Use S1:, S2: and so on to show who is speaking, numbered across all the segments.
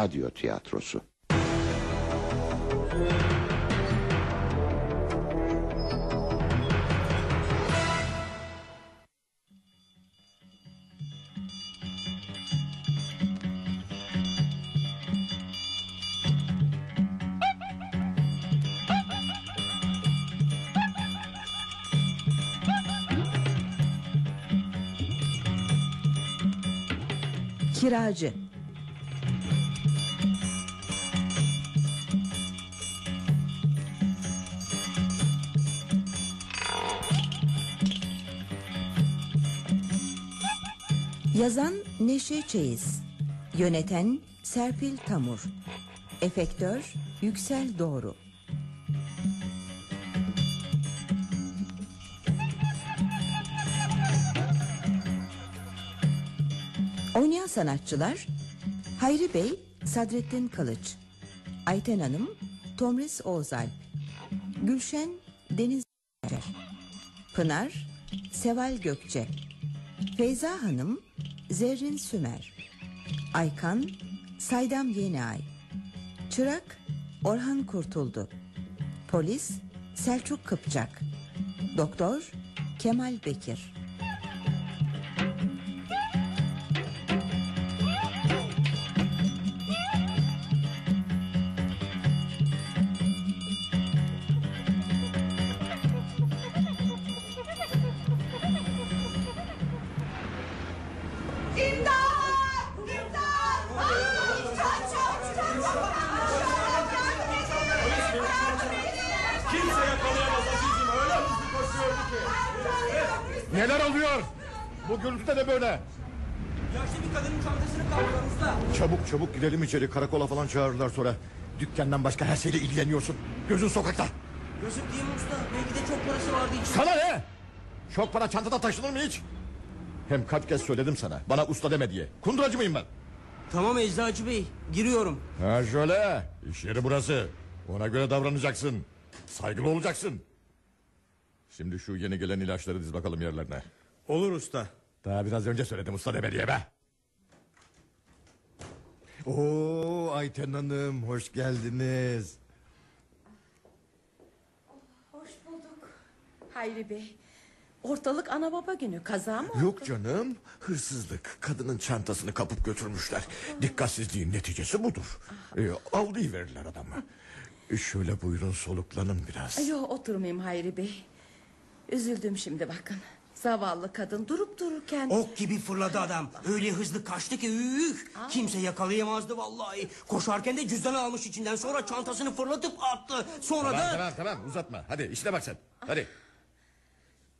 S1: Radyo tiyatrosu.
S2: Kiracı Yazan Neşe Çeyiz. Yöneten Serpil Tamur. Efektör Yüksel Doğru. Oynayan sanatçılar Hayri Bey Sadrettin Kılıç Ayten Hanım Tomris Oğuzalp Gülşen Deniz Pınar Seval Gökçe Feyza Hanım Zerrin Sümer Aykan Saydam Yeniay Çırak Orhan Kurtuldu Polis Selçuk Kıpçak Doktor Kemal Bekir
S3: Gürültüde de böyle.
S4: Yaşlı bir kadının çantasını kaldırın usta.
S3: Çabuk çabuk gidelim içeri karakola falan çağırırlar sonra. Dükkandan başka her şeyle ilgileniyorsun. Gözün sokakta.
S4: Yazık değil mi usta? Belki de çok parası vardı içinde.
S3: Sana ne? Çok para çantada taşınır mı hiç? Hem kaç kez söyledim sana. Bana usta deme diye. Kunduracı mıyım ben?
S4: Tamam Eczacı Bey giriyorum.
S3: Ha şöyle. İş yeri burası. Ona göre davranacaksın. Saygılı olacaksın. Şimdi şu yeni gelen ilaçları diz bakalım yerlerine.
S5: Olur usta.
S3: Daha biraz önce söyledim usta deme diye be. Oo Ayten Hanım hoş geldiniz.
S6: Hoş bulduk. Hayri Bey. Ortalık ana baba günü kaza mı?
S3: Yok canım hırsızlık kadının çantasını kapıp götürmüşler Dikkatsizliğin neticesi budur ee, Aldığı verirler adama ee, Şöyle buyurun soluklanın biraz
S6: Yok oturmayayım Hayri Bey. Üzüldüm şimdi bakın. Zavallı kadın durup dururken...
S4: Ok gibi fırladı adam. Öyle hızlı kaçtı ki üh, kimse yakalayamazdı vallahi. Koşarken de cüzdanı almış içinden sonra çantasını fırlatıp attı. Sonra
S3: Tamam
S4: da...
S3: tamam tamam uzatma hadi işine bak sen hadi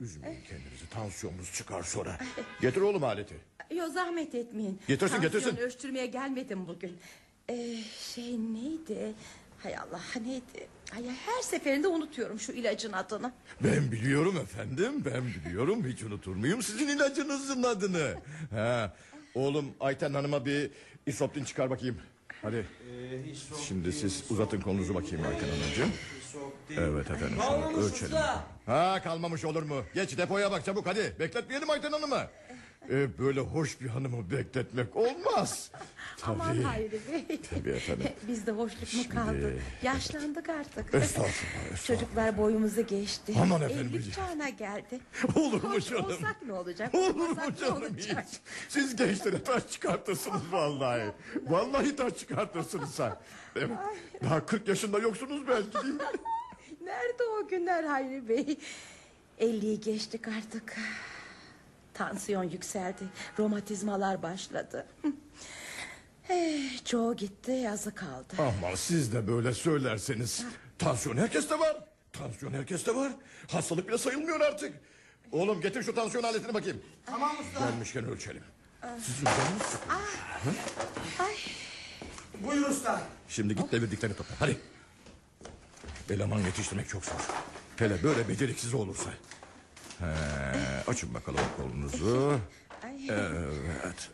S3: Üzmeyin kendinizi tansiyonunuz çıkar sonra Getir oğlum aleti
S6: Yok zahmet etmeyin.
S3: Getirsin,
S6: Tansiyon
S3: getirsin.
S6: ölçtürmeye gelmedim bugün. Ee, şey neydi? Hay Allah neydi? Ay, her seferinde unutuyorum şu ilacın adını.
S3: Ben biliyorum efendim ben biliyorum. Hiç unutur muyum sizin ilacınızın adını? Ha, Oğlum Ayten Hanım'a bir isoptin çıkar bakayım. Hadi. Şimdi siz uzatın kolunuzu bakayım Ayten Hanımcığım. Evet efendim şunu
S4: Kalmamış
S3: ölçelim. Ha kalmamış olur mu? Geç depoya bak çabuk hadi. Bekletmeyelim Ayten Hanım'ı ee, Böyle hoş bir hanımı bekletmek olmaz
S6: Aman
S3: Tabii
S6: Hayri Bey.
S3: Tabii efendim.
S6: Bizde hoşluk mu
S3: Şimdi-
S6: kaldı? Yaşlandık artık.
S3: Estağfurullah, estağfurullah.
S6: Çocuklar boyumuzu geçti.
S3: Aman efendim.
S6: Evlilik çağına geldi.
S3: Olur mu canım?
S6: Olsak ne olacak?
S3: Olur mu canım
S6: olacak?
S3: hiç? Siz gençlere taş çıkartırsınız vallahi. Vallahi taş çıkartırsınız sen. Evet. Daha 40 yaşında yoksunuz belki değil mi?
S6: Nerede o günler Hayri Bey? 50'yi geçtik artık. Tansiyon yükseldi. Romatizmalar başladı. Eh, çoğu gitti yazı kaldı.
S3: Ama siz de böyle söylerseniz. Tansiyon herkeste var. Tansiyon herkeste var. Hastalık bile sayılmıyor artık. Oğlum getir şu tansiyon aletini bakayım.
S4: Tamam usta.
S3: Gelmişken ölçelim. Sizin canınız sıkılmış.
S6: Ay,
S4: Buyur usta.
S3: Şimdi git devirdiklerini topla. Hadi. Eleman yetiştirmek çok zor. Hele böyle beceriksiz olursa. He, açın bakalım kolunuzu. Evet.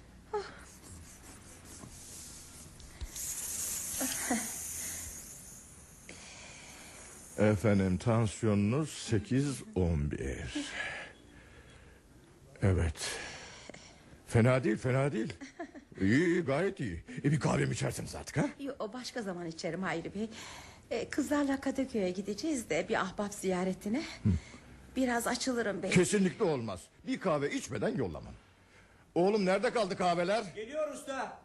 S3: Efendim tansiyonunuz 8-11. Evet. Fena değil fena değil. İyi iyi gayet iyi. E bir kahve mi içersiniz artık ha?
S6: Yo, başka zaman içerim Hayri Bey. Ee, kızlarla Kadıköy'e gideceğiz de bir ahbap ziyaretine. Biraz açılırım belki.
S3: Kesinlikle olmaz. Bir kahve içmeden yollamam. Oğlum nerede kaldı kahveler?
S4: Geliyor usta.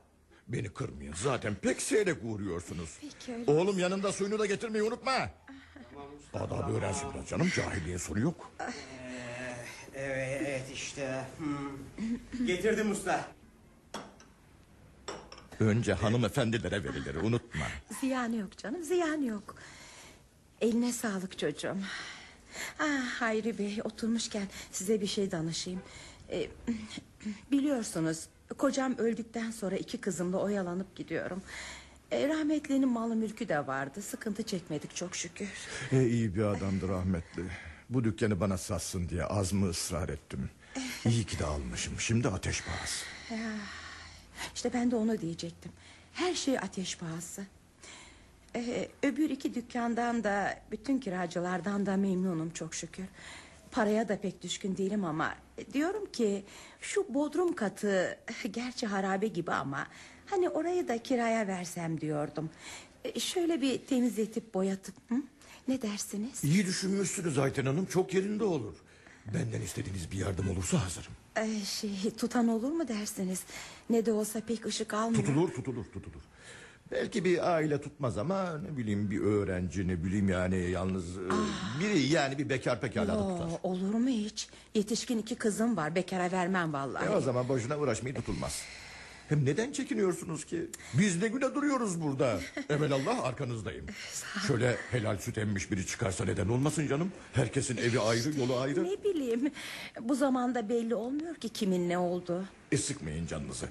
S3: Beni kırmayın zaten pek seyrek uğruyorsunuz.
S6: Peki, öyle.
S3: Oğlum yanında suyunu da getirmeyi unutma. Adabı öğrensin biraz canım cahiliye soru yok.
S4: Evet işte. Hmm. Getirdim usta.
S3: Önce hanımefendilere verilir unutma.
S6: Ziyanı yok canım ziyanı yok. Eline sağlık çocuğum. Ah, Hayri Bey oturmuşken size bir şey danışayım. Ee, biliyorsunuz kocam öldükten sonra iki kızımla oyalanıp gidiyorum. Ee, rahmetlinin malı mülkü de vardı. Sıkıntı çekmedik çok şükür.
S3: E, iyi bir adamdı rahmetli. Bu dükkanı bana satsın diye az mı ısrar ettim. İyi ki de almışım. Şimdi ateş pahası.
S6: İşte ben de onu diyecektim. Her şey ateş pahası. Ee, öbür iki dükkandan da bütün kiracılardan da memnunum çok şükür. Paraya da pek düşkün değilim ama diyorum ki şu bodrum katı gerçi harabe gibi ama hani orayı da kiraya versem diyordum. Ee, şöyle bir temizletip boyatıp hı? ne dersiniz?
S3: İyi düşünmüşsünüz Ayten Hanım. Çok yerinde olur. Benden istediğiniz bir yardım olursa hazırım.
S6: Ee, şey tutan olur mu dersiniz? Ne de olsa pek ışık almıyor.
S3: Tutulur tutulur tutulur. Belki bir aile tutmaz ama ne bileyim bir öğrenci ne bileyim yani yalnız e, biri yani bir bekar pekala da tutar.
S6: olur mu hiç? Yetişkin iki kızım var. Bekara vermem vallahi.
S3: E o zaman boşuna uğraşmayı tutulmaz. Hem neden çekiniyorsunuz ki? Biz ne güne duruyoruz burada. Evelallah arkanızdayım. Şöyle helal süt emmiş biri çıkarsa neden olmasın canım? Herkesin evi ayrı, yolu ayrı.
S6: Ne bileyim. Bu zamanda belli olmuyor ki kimin ne olduğu.
S3: E sıkmayın canınızı.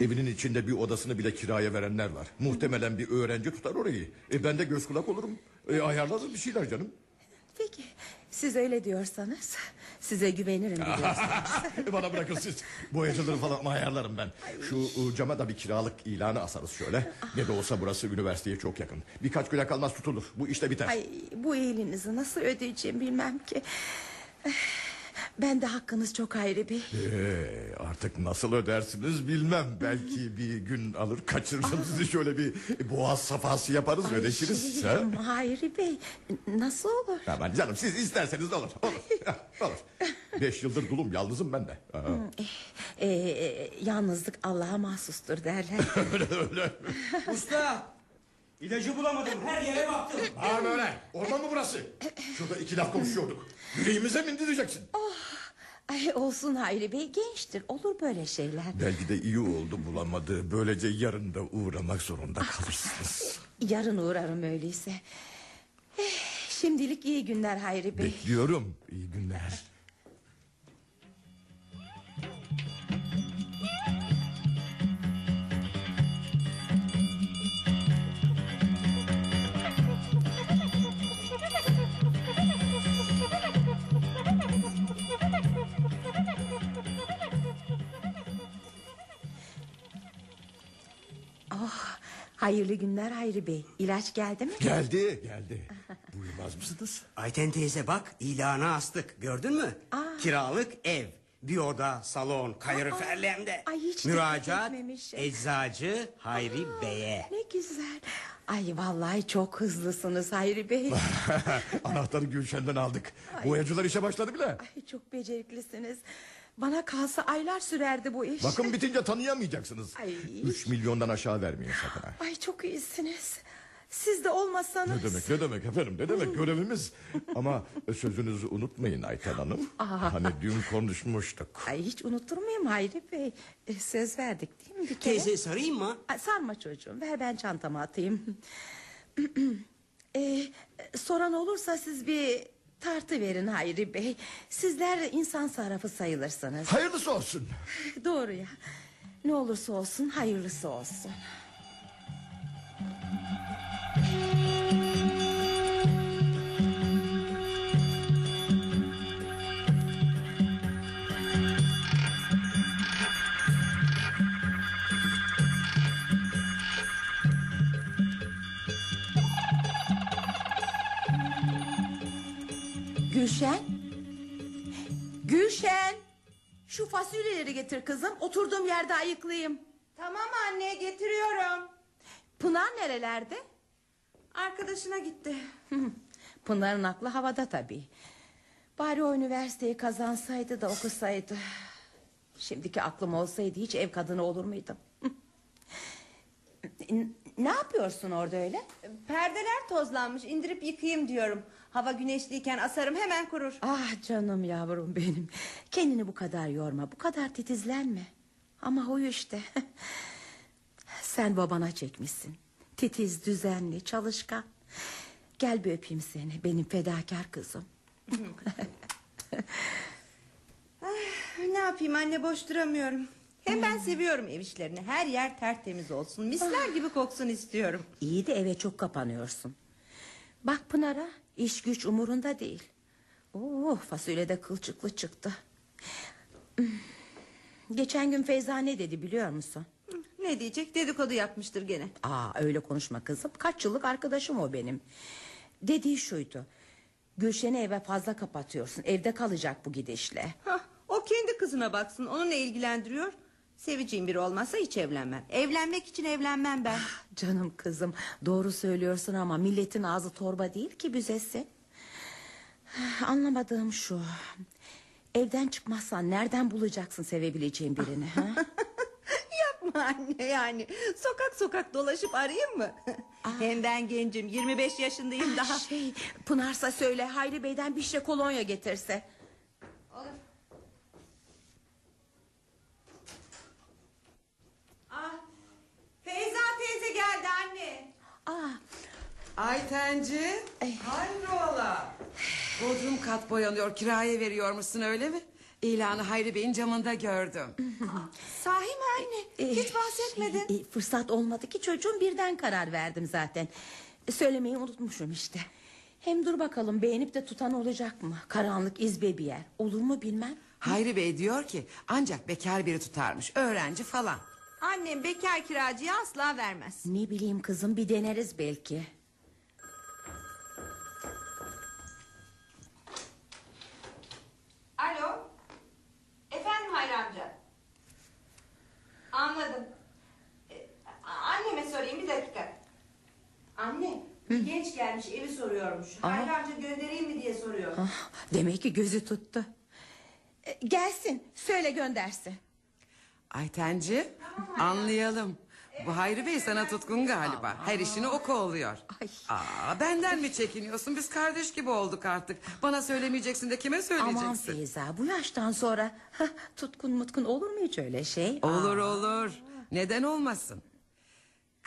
S3: Evinin içinde bir odasını bile kiraya verenler var. Muhtemelen bir öğrenci tutar orayı. E ben de göz kulak olurum. E ayarlarız bir şeyler canım.
S6: Peki siz öyle diyorsanız size güvenirim biliyorsunuz.
S3: Bana bırakın siz. Boyacıları falan ayarlarım ben. Şu e, cama da bir kiralık ilanı asarız şöyle. Ne de olsa burası üniversiteye çok yakın. Birkaç güne kalmaz tutulur. Bu işte biter.
S6: Ay bu iyiliğinizi nasıl ödeyeceğim bilmem ki. Ben de hakkınız çok ayrı bir.
S3: Ee, artık nasıl ödersiniz bilmem. Belki bir gün alır kaçırırım sizi şöyle bir boğaz safhası yaparız ödeşiriz. ha?
S6: Şey, Hayri Bey nasıl olur?
S3: Aman canım siz isterseniz de olur. Olur. Olur. Beş yıldır dulum yalnızım ben de.
S6: Ee, yalnızlık Allah'a mahsustur derler.
S4: Usta. İlacı bulamadım. Her yere baktım.
S3: Bağırma öyle. Orman mı burası? Şurada iki laf konuşuyorduk. Yüreğimize mi indireceksin?
S6: Ay olsun Hayri Bey gençtir olur böyle şeyler.
S3: Belki de iyi oldu bulamadı. Böylece yarın da uğramak zorunda kalırsınız.
S6: Yarın uğrarım öyleyse. Eh, şimdilik iyi günler Hayri Bey.
S3: Bekliyorum. İyi günler.
S6: Hayırlı günler Hayri Bey. İlaç geldi mi?
S3: Geldi geldi. Buyurmaz mısınız?
S4: Ayten teyze bak ilana astık gördün mü? Kiralık ev. Bir oda, salon, kaloriferlerinde.
S6: ay hiç
S4: Müracaat
S6: etmemişim.
S4: eczacı Hayri Bey'e.
S6: Ne güzel. Ay vallahi çok hızlısınız Hayri Bey.
S3: Anahtarı Gülşen'den aldık. Boyacılar işe başladı bile.
S6: Ay çok beceriklisiniz. Bana kalsa aylar sürerdi bu iş.
S3: Bakın bitince tanıyamayacaksınız.
S6: Ay.
S3: Üç milyondan aşağı vermeyin sakın ha.
S6: Ay çok iyisiniz. Siz de olmasanız.
S3: Ne demek ne demek efendim ne demek görevimiz. Ama sözünüzü unutmayın Ayten Hanım. Hani dün konuşmuştuk.
S6: Ay hiç unutur muyum Hayri Bey? E, söz verdik değil mi bir kere?
S4: Teyze sarayım mı?
S6: Ay, sarma çocuğum ver ben çantama atayım. e, soran olursa siz bir tartı verin Hayri Bey. Sizler insan sarrafı sayılırsınız.
S3: Hayırlısı olsun.
S6: Doğru ya. Ne olursa olsun hayırlısı olsun. Gülşen. Gülşen. Şu fasulyeleri getir kızım. Oturduğum yerde ayıklayayım.
S7: Tamam anne getiriyorum.
S6: Pınar nerelerde?
S7: Arkadaşına gitti.
S6: Pınar'ın aklı havada tabii. Bari o üniversiteyi kazansaydı da okusaydı. Şimdiki aklım olsaydı hiç ev kadını olur muydum? Ne yapıyorsun orada öyle?
S7: Perdeler tozlanmış indirip yıkayayım diyorum. Hava güneşliyken asarım hemen kurur.
S6: Ah canım yavrum benim. Kendini bu kadar yorma, bu kadar titizlenme. Ama huyu işte. Sen babana çekmişsin. Titiz, düzenli, çalışkan. Gel bir öpeyim seni, benim fedakar kızım.
S7: Ne yapayım anne boş duramıyorum. Hem ben seviyorum ev işlerini. Her yer tertemiz olsun. Misler gibi koksun istiyorum.
S6: İyi de eve çok kapanıyorsun. Bak Pınar'a, iş güç umurunda değil. Oo, fasulye de kılçıklı çıktı. Geçen gün Feyza ne dedi biliyor musun?
S7: Ne diyecek dedikodu yapmıştır gene.
S6: Aa öyle konuşma kızım. Kaç yıllık arkadaşım o benim. Dediği şuydu. Gülşen'i eve fazla kapatıyorsun. Evde kalacak bu gidişle.
S7: Hah, o kendi kızına baksın. Onu ne ilgilendiriyor? Seveceğim biri olmazsa hiç evlenmem. Evlenmek için evlenmem ben.
S6: Canım kızım doğru söylüyorsun ama milletin ağzı torba değil ki büzesi. Anlamadığım şu. Evden çıkmazsan nereden bulacaksın sevebileceğin birini? Ha?
S7: Yapma anne yani. Sokak sokak dolaşıp arayayım mı? Hem ben gencim 25 yaşındayım daha.
S6: Şey, Pınarsa söyle Hayri Bey'den bir şey kolonya getirse.
S7: Olur. Ah, Feyza teyze geldi anne.
S6: Aa,
S1: Aytenci. Hayrola. Bodrum kat boyanıyor kiraya veriyormuşsun öyle mi? İlanı Hayri Bey'in camında gördüm.
S7: Sahi mi anne? Hiç bahsetmedin.
S6: Şey, e, fırsat olmadı ki çocuğum birden karar verdim zaten. E, söylemeyi unutmuşum işte. Hem dur bakalım beğenip de tutan olacak mı? Karanlık izbe bir yer. Olur mu bilmem.
S1: Hayri Bey diyor ki ancak bekar biri tutarmış öğrenci falan.
S7: Annem bekar kiracıya asla vermez.
S6: Ne bileyim kızım bir deneriz belki.
S7: Alo. Efendim Hayri amca. Anladım. Ee, anneme sorayım bir dakika. Anne bir genç gelmiş evi soruyormuş. Hayri amca göndereyim mi diye soruyor.
S6: Ah, demek ki gözü tuttu. E, gelsin söyle göndersin.
S1: Aytenci anlayalım. Bu Hayri Bey sana tutkun galiba. Her işini o kovalıyor.
S6: Ay.
S1: Aa, benden mi çekiniyorsun? Biz kardeş gibi olduk artık. Bana söylemeyeceksin de kime söyleyeceksin?
S6: Aman Feyza bu yaştan sonra hah, tutkun mutkun olur mu hiç öyle şey?
S1: Olur olur. Neden olmasın?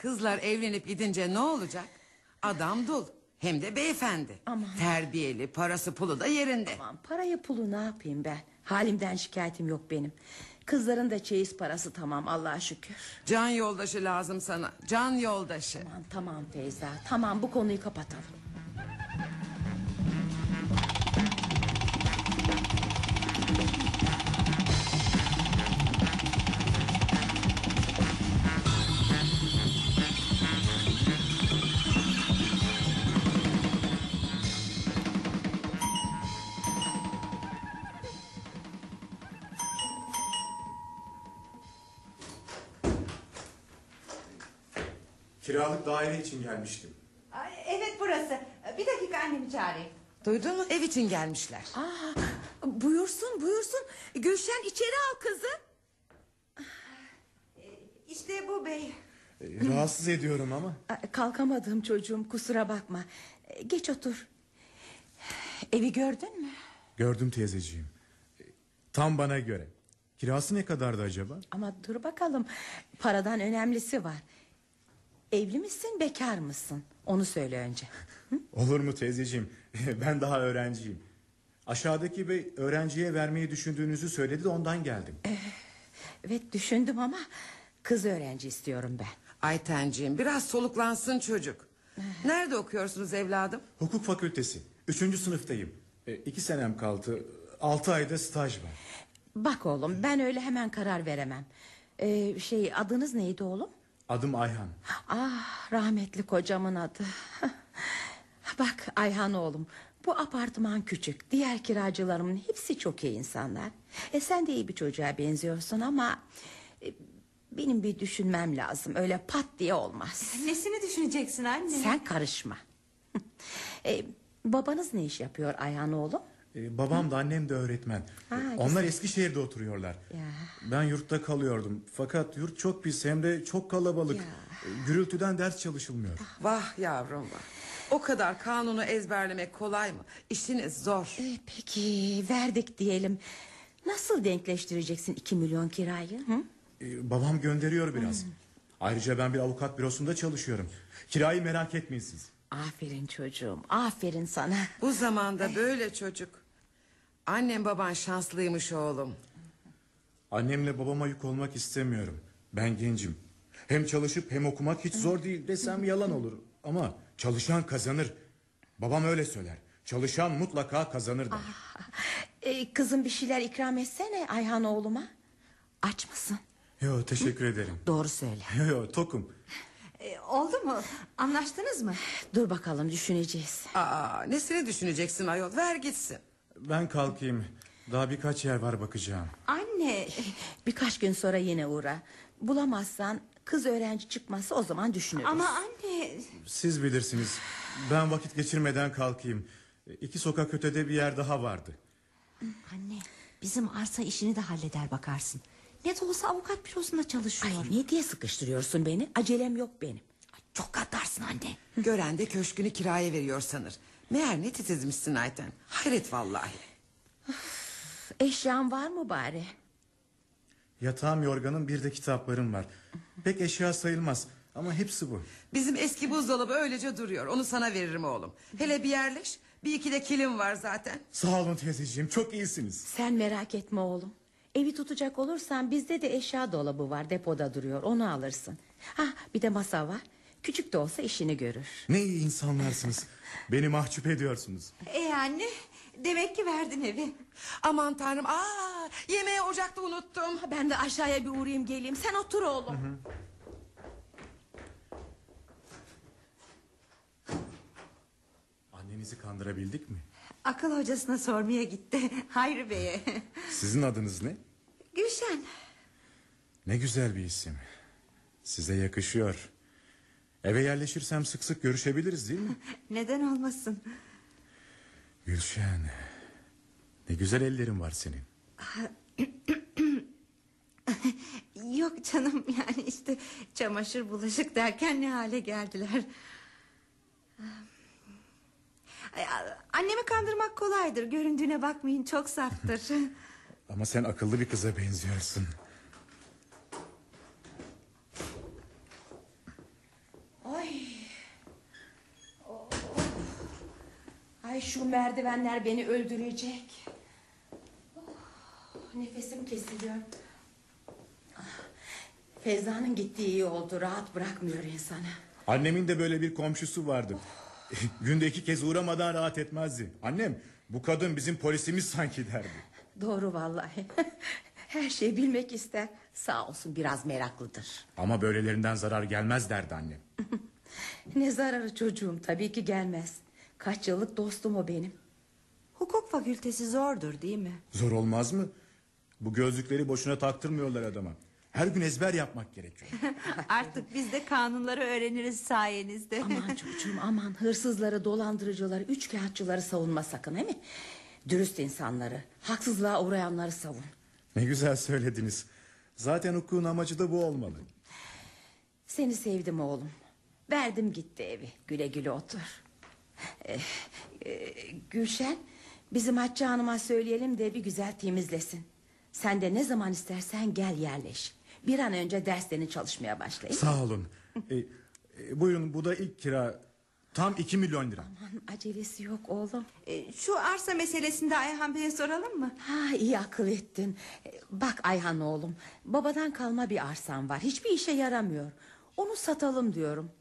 S1: Kızlar evlenip gidince ne olacak? Adam dul. Hem de beyefendi.
S6: Aman.
S1: Terbiyeli, parası pulu da yerinde.
S6: Aman parayı pulu ne yapayım ben? Halimden şikayetim yok benim. Kızların da çeyiz parası tamam Allah'a şükür.
S1: Can yoldaşı lazım sana. Can yoldaşı.
S6: Aman tamam Feyza tamam bu konuyu kapatalım.
S8: Gelmiştim.
S7: Ay, Evet burası. Bir dakika annemi çağırayım.
S1: Duydun mu? Ev için gelmişler.
S6: Aa, buyursun buyursun Gülşen içeri al kızı.
S7: İşte bu bey.
S8: Ee, Rahatsız ediyorum ama.
S6: Kalkamadım çocuğum kusura bakma. E, Geç otur. Evi gördün mü?
S8: Gördüm teyzeciğim. Ee, Tam bana göre. Kirası ne kadardı acaba?
S6: Ama dur bakalım paradan önemlisi var. Evli misin bekar mısın? Onu söyle önce.
S8: Olur mu teyzeciğim? ben daha öğrenciyim. Aşağıdaki bey öğrenciye vermeyi düşündüğünüzü söyledi de ondan geldim.
S6: Evet düşündüm ama kız öğrenci istiyorum ben.
S1: Aytenciğim biraz soluklansın çocuk. Nerede okuyorsunuz evladım?
S8: Hukuk fakültesi. Üçüncü sınıftayım. E, iki senem kaldı. Altı ayda staj var.
S6: Bak oğlum ben öyle hemen karar veremem. Ee, şey adınız neydi oğlum?
S8: Adım Ayhan.
S6: Ah rahmetli kocamın adı. Bak Ayhan oğlum bu apartman küçük. Diğer kiracılarımın hepsi çok iyi insanlar. E sen de iyi bir çocuğa benziyorsun ama e, Benim bir düşünmem lazım. Öyle pat diye olmaz.
S7: Nesini düşüneceksin anne?
S6: Sen karışma. e, babanız ne iş yapıyor Ayhan oğlum?
S8: Ee, babam da annem de öğretmen.
S6: Ha,
S8: Ee,
S6: güzel.
S8: Onlar Eskişehir'de oturuyorlar.
S6: Ya.
S8: Ben yurtta kalıyordum. Fakat yurt çok pis hem de çok kalabalık. Ee, Gürültüden ders çalışılmıyor.
S1: Vah yavrum vah. O kadar kanunu ezberlemek kolay mı? İşiniz zor.
S6: E, peki verdik diyelim. Nasıl denkleştireceksin iki milyon kirayı? Hı?
S8: Ee, babam gönderiyor biraz. Ayrıca ben bir avukat bürosunda çalışıyorum. Kirayı merak etmeyin siz.
S6: Aferin çocuğum aferin sana.
S1: Bu zamanda böyle çocuk. Annem baban şanslıymış oğlum.
S8: Annemle babama yük olmak istemiyorum. Ben gencim. Hem çalışıp hem okumak hiç zor değil desem yalan olur. Ama çalışan kazanır. Babam öyle söyler. Çalışan mutlaka kazanır der.
S6: E, kızım bir şeyler ikram etsene Ayhan oğluma. Aç mısın?
S8: Yo teşekkür ederim.
S6: Doğru söyle.
S8: Yo yo tokum.
S7: E, oldu mu? Anlaştınız mı?
S6: Dur bakalım düşüneceğiz.
S1: Aa, nesini düşüneceksin ayol? Ver gitsin.
S8: Ben kalkayım. Daha birkaç yer var bakacağım.
S7: Anne.
S6: Birkaç gün sonra yine uğra. Bulamazsan kız öğrenci çıkmazsa o zaman düşünürüz.
S7: Ama anne.
S8: Siz bilirsiniz. Ben vakit geçirmeden kalkayım. İki sokak ötede bir yer daha vardı.
S9: Anne bizim arsa işini de halleder bakarsın. Ne de olsa avukat bürosunda çalışıyor.
S6: Ay, ne diye sıkıştırıyorsun beni? Acelem yok benim.
S9: Çok katarsın anne.
S1: Gören de köşkünü kiraya veriyor sanır. Meğer ne titizmişsin Ayten. Hayret vallahi.
S6: Eşyan var mı bari?
S8: Yatağım yorganım bir de kitaplarım var. Pek eşya sayılmaz ama hepsi bu.
S1: Bizim eski buzdolabı öylece duruyor. Onu sana veririm oğlum. Hele bir yerleş. Bir iki de kilim var zaten.
S8: Sağ olun teyzeciğim çok iyisiniz.
S6: Sen merak etme oğlum. Evi tutacak olursan bizde de eşya dolabı var depoda duruyor onu alırsın. Ha bir de masa var. Küçük de olsa işini görür.
S8: Ne iyi insanlarsınız. Beni mahcup ediyorsunuz.
S7: E anne. Demek ki verdin evi.
S1: Aman tanrım. Aa, yemeği ocakta unuttum.
S6: Ben de aşağıya bir uğrayayım geleyim. Sen otur oğlum.
S8: Annenizi kandırabildik mi?
S7: Akıl hocasına sormaya gitti. Hayri Bey'e.
S8: Sizin adınız ne?
S7: Gülşen.
S8: Ne güzel bir isim. Size yakışıyor. Eve yerleşirsem sık sık görüşebiliriz değil mi?
S7: Neden olmasın?
S8: Gülşen. Ne güzel ellerin var senin.
S7: Yok canım yani işte çamaşır bulaşık derken ne hale geldiler. Annemi kandırmak kolaydır. Göründüğüne bakmayın çok saftır.
S8: Ama sen akıllı bir kıza benziyorsun.
S6: Ay. Oh. Ay şu merdivenler beni öldürecek. Oh, nefesim kesiliyor. Feyza'nın gittiği iyi oldu. Rahat bırakmıyor insanı.
S8: Annemin de böyle bir komşusu vardı. Günde iki kez uğramadan rahat etmezdi. Annem bu kadın bizim polisimiz sanki derdi.
S6: Doğru vallahi. Her şeyi bilmek ister. Sağ olsun biraz meraklıdır.
S8: Ama böylelerinden zarar gelmez derdi annem.
S6: Ne zararı çocuğum tabii ki gelmez. Kaç yıllık dostum o benim.
S7: Hukuk fakültesi zordur değil mi?
S8: Zor olmaz mı? Bu gözlükleri boşuna taktırmıyorlar adama. Her gün ezber yapmak gerekiyor.
S7: Artık biz de kanunları öğreniriz sayenizde.
S6: Aman çocuğum aman hırsızları, dolandırıcıları, üçkağıtçıları savunma sakın değil mi? Dürüst insanları, haksızlığa uğrayanları savun.
S8: Ne güzel söylediniz. Zaten hukukun amacı da bu olmalı.
S6: Seni sevdim oğlum. Verdim gitti evi. Güle güle otur. Ee, e, Gülşen, bizim Hatice Hanım'a söyleyelim de bir güzel temizlesin. Sen de ne zaman istersen gel yerleş. Bir an önce derslerini çalışmaya başlayın.
S8: Sağ olun. E, e, buyurun bu da ilk kira. Tam iki milyon lira.
S6: Aman acelesi yok oğlum.
S7: E, Şu arsa meselesinde Ayhan Bey'e soralım mı?
S6: Ha iyi akıl ettin. Ee, Bak Ayhan oğlum, babadan kalma bir arsan var. Hiçbir işe yaramıyor. Onu satalım diyorum.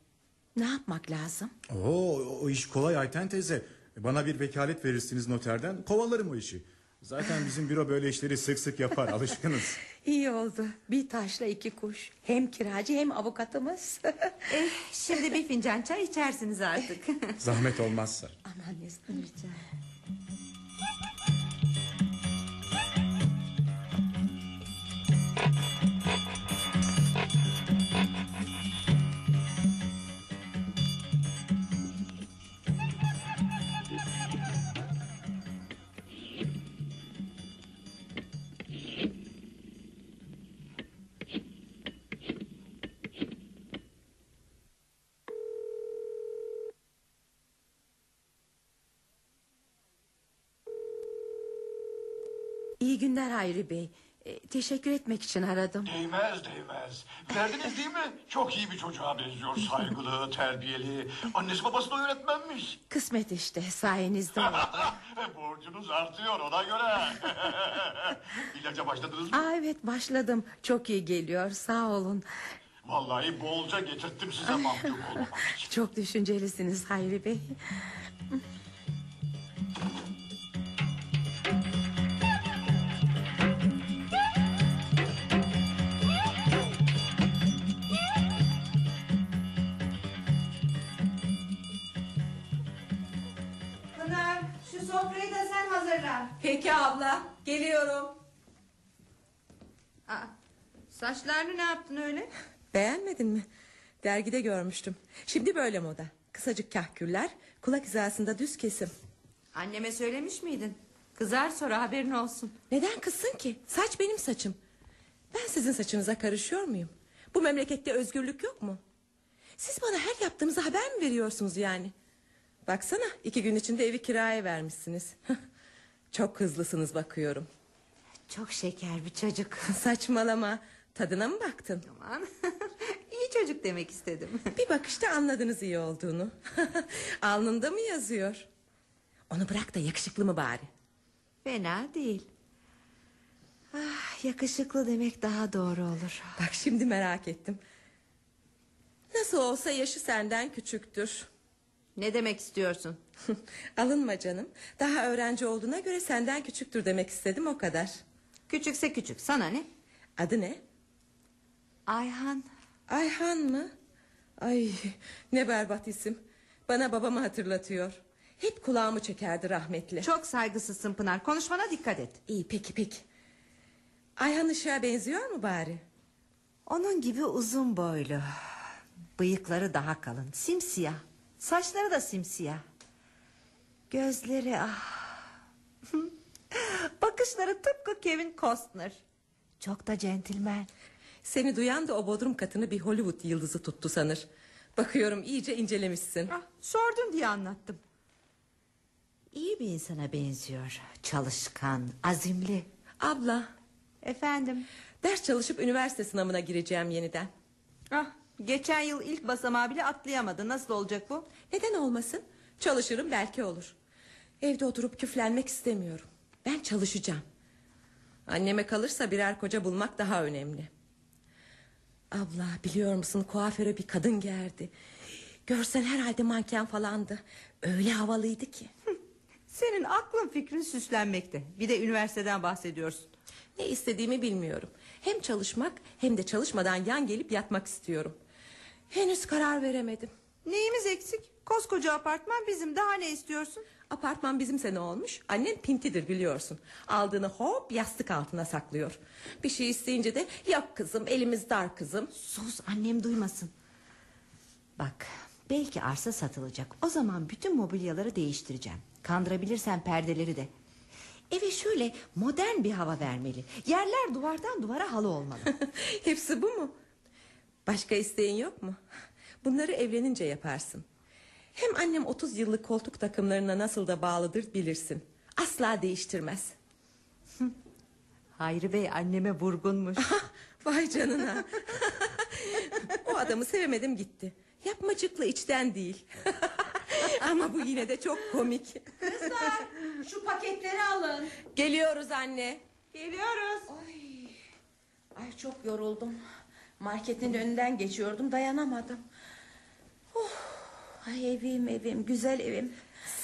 S6: Ne yapmak lazım?
S8: Oo, o iş kolay Ayten teyze. Bana bir vekalet verirsiniz noterden. Kovalarım o işi. Zaten bizim büro böyle işleri sık sık yapar. Alışkınız.
S6: İyi oldu. Bir taşla iki kuş. Hem kiracı hem avukatımız.
S7: Eh, şimdi bir fincan çay içersiniz artık.
S8: Zahmet olmazsa.
S6: Aman ne rica. İyi günler Hayri Bey. E, teşekkür etmek için aradım.
S5: Değmez değmez. Verdiniz değil mi? Çok iyi bir çocuğa benziyor. Saygılı, terbiyeli. Annesi babası da öğretmenmiş.
S6: Kısmet işte sayenizde.
S5: Borcunuz artıyor ona göre. İlaca başladınız mı?
S6: Aa, evet başladım. Çok iyi geliyor sağ olun.
S5: Vallahi bolca getirttim size mahkum olmak için.
S6: Çok düşüncelisiniz Hayri Bey.
S7: Saçlarını ne yaptın öyle?
S10: Beğenmedin mi? Dergide görmüştüm. Şimdi böyle moda. Kısacık kahküller, kulak hizasında düz kesim.
S7: Anneme söylemiş miydin? Kızar sonra haberin olsun.
S10: Neden kızsın ki? Saç benim saçım. Ben sizin saçınıza karışıyor muyum? Bu memlekette özgürlük yok mu? Siz bana her yaptığımıza haber mi veriyorsunuz yani? Baksana iki gün içinde evi kiraya vermişsiniz. Çok hızlısınız bakıyorum.
S7: Çok şeker bir çocuk.
S10: Saçmalama. Tadına mı baktın?
S7: Aman iyi çocuk demek istedim.
S10: Bir bakışta anladınız iyi olduğunu. Alnında mı yazıyor? Onu bırak da yakışıklı mı bari?
S7: Fena değil. Ah, yakışıklı demek daha doğru olur.
S10: Bak şimdi merak ettim. Nasıl olsa yaşı senden küçüktür.
S7: Ne demek istiyorsun?
S10: Alınma canım. Daha öğrenci olduğuna göre senden küçüktür demek istedim o kadar.
S7: Küçükse küçük sana ne?
S10: Adı ne?
S7: Ayhan.
S10: Ayhan mı? Ay ne berbat isim. Bana babamı hatırlatıyor. Hep kulağımı çekerdi rahmetli.
S7: Çok saygısızsın Pınar. Konuşmana dikkat et.
S10: İyi peki peki. Ayhan Işık'a benziyor mu bari?
S7: Onun gibi uzun boylu. Bıyıkları daha kalın. Simsiyah. Saçları da simsiyah. Gözleri ah. Bakışları tıpkı Kevin Costner. Çok da centilmen.
S10: Seni duyan da o bodrum katını bir Hollywood yıldızı tuttu sanır. Bakıyorum iyice incelemişsin.
S7: Ah, sordun diye anlattım. İyi bir insana benziyor. Çalışkan, azimli.
S10: Abla
S7: Efendim?
S10: ders çalışıp üniversite sınavına gireceğim yeniden.
S7: Ah, geçen yıl ilk basamağı bile atlayamadı. Nasıl olacak bu?
S10: Neden olmasın? Çalışırım belki olur. Evde oturup küflenmek istemiyorum. Ben çalışacağım. Anneme kalırsa birer koca bulmak daha önemli. Abla biliyor musun kuaföre bir kadın geldi. Görsen herhalde manken falandı. Öyle havalıydı ki.
S7: Senin aklın fikrin süslenmekte. Bir de üniversiteden bahsediyorsun.
S10: Ne istediğimi bilmiyorum. Hem çalışmak hem de çalışmadan yan gelip yatmak istiyorum. Henüz karar veremedim.
S7: Neyimiz eksik? Koskoca apartman bizim. Daha ne istiyorsun?
S10: Apartman bizimse ne olmuş? Annem pintidir biliyorsun. Aldığını hop yastık altına saklıyor. Bir şey isteyince de yok kızım elimiz dar kızım.
S9: Sus annem duymasın.
S7: Bak belki arsa satılacak. O zaman bütün mobilyaları değiştireceğim. Kandırabilirsen perdeleri de. Eve şöyle modern bir hava vermeli. Yerler duvardan duvara halı olmalı.
S10: Hepsi bu mu? Başka isteğin yok mu? Bunları evlenince yaparsın. Hem annem 30 yıllık koltuk takımlarına nasıl da bağlıdır bilirsin. Asla değiştirmez.
S7: Hayri Bey anneme vurgunmuş.
S10: Vay canına. o adamı sevemedim gitti. Yapmacıklı içten değil. Ama bu yine de çok komik.
S6: Kızlar şu paketleri alın.
S10: Geliyoruz anne.
S6: Geliyoruz. Ay, ay çok yoruldum. Marketin önünden geçiyordum dayanamadım. Oh, ay evim evim güzel evim.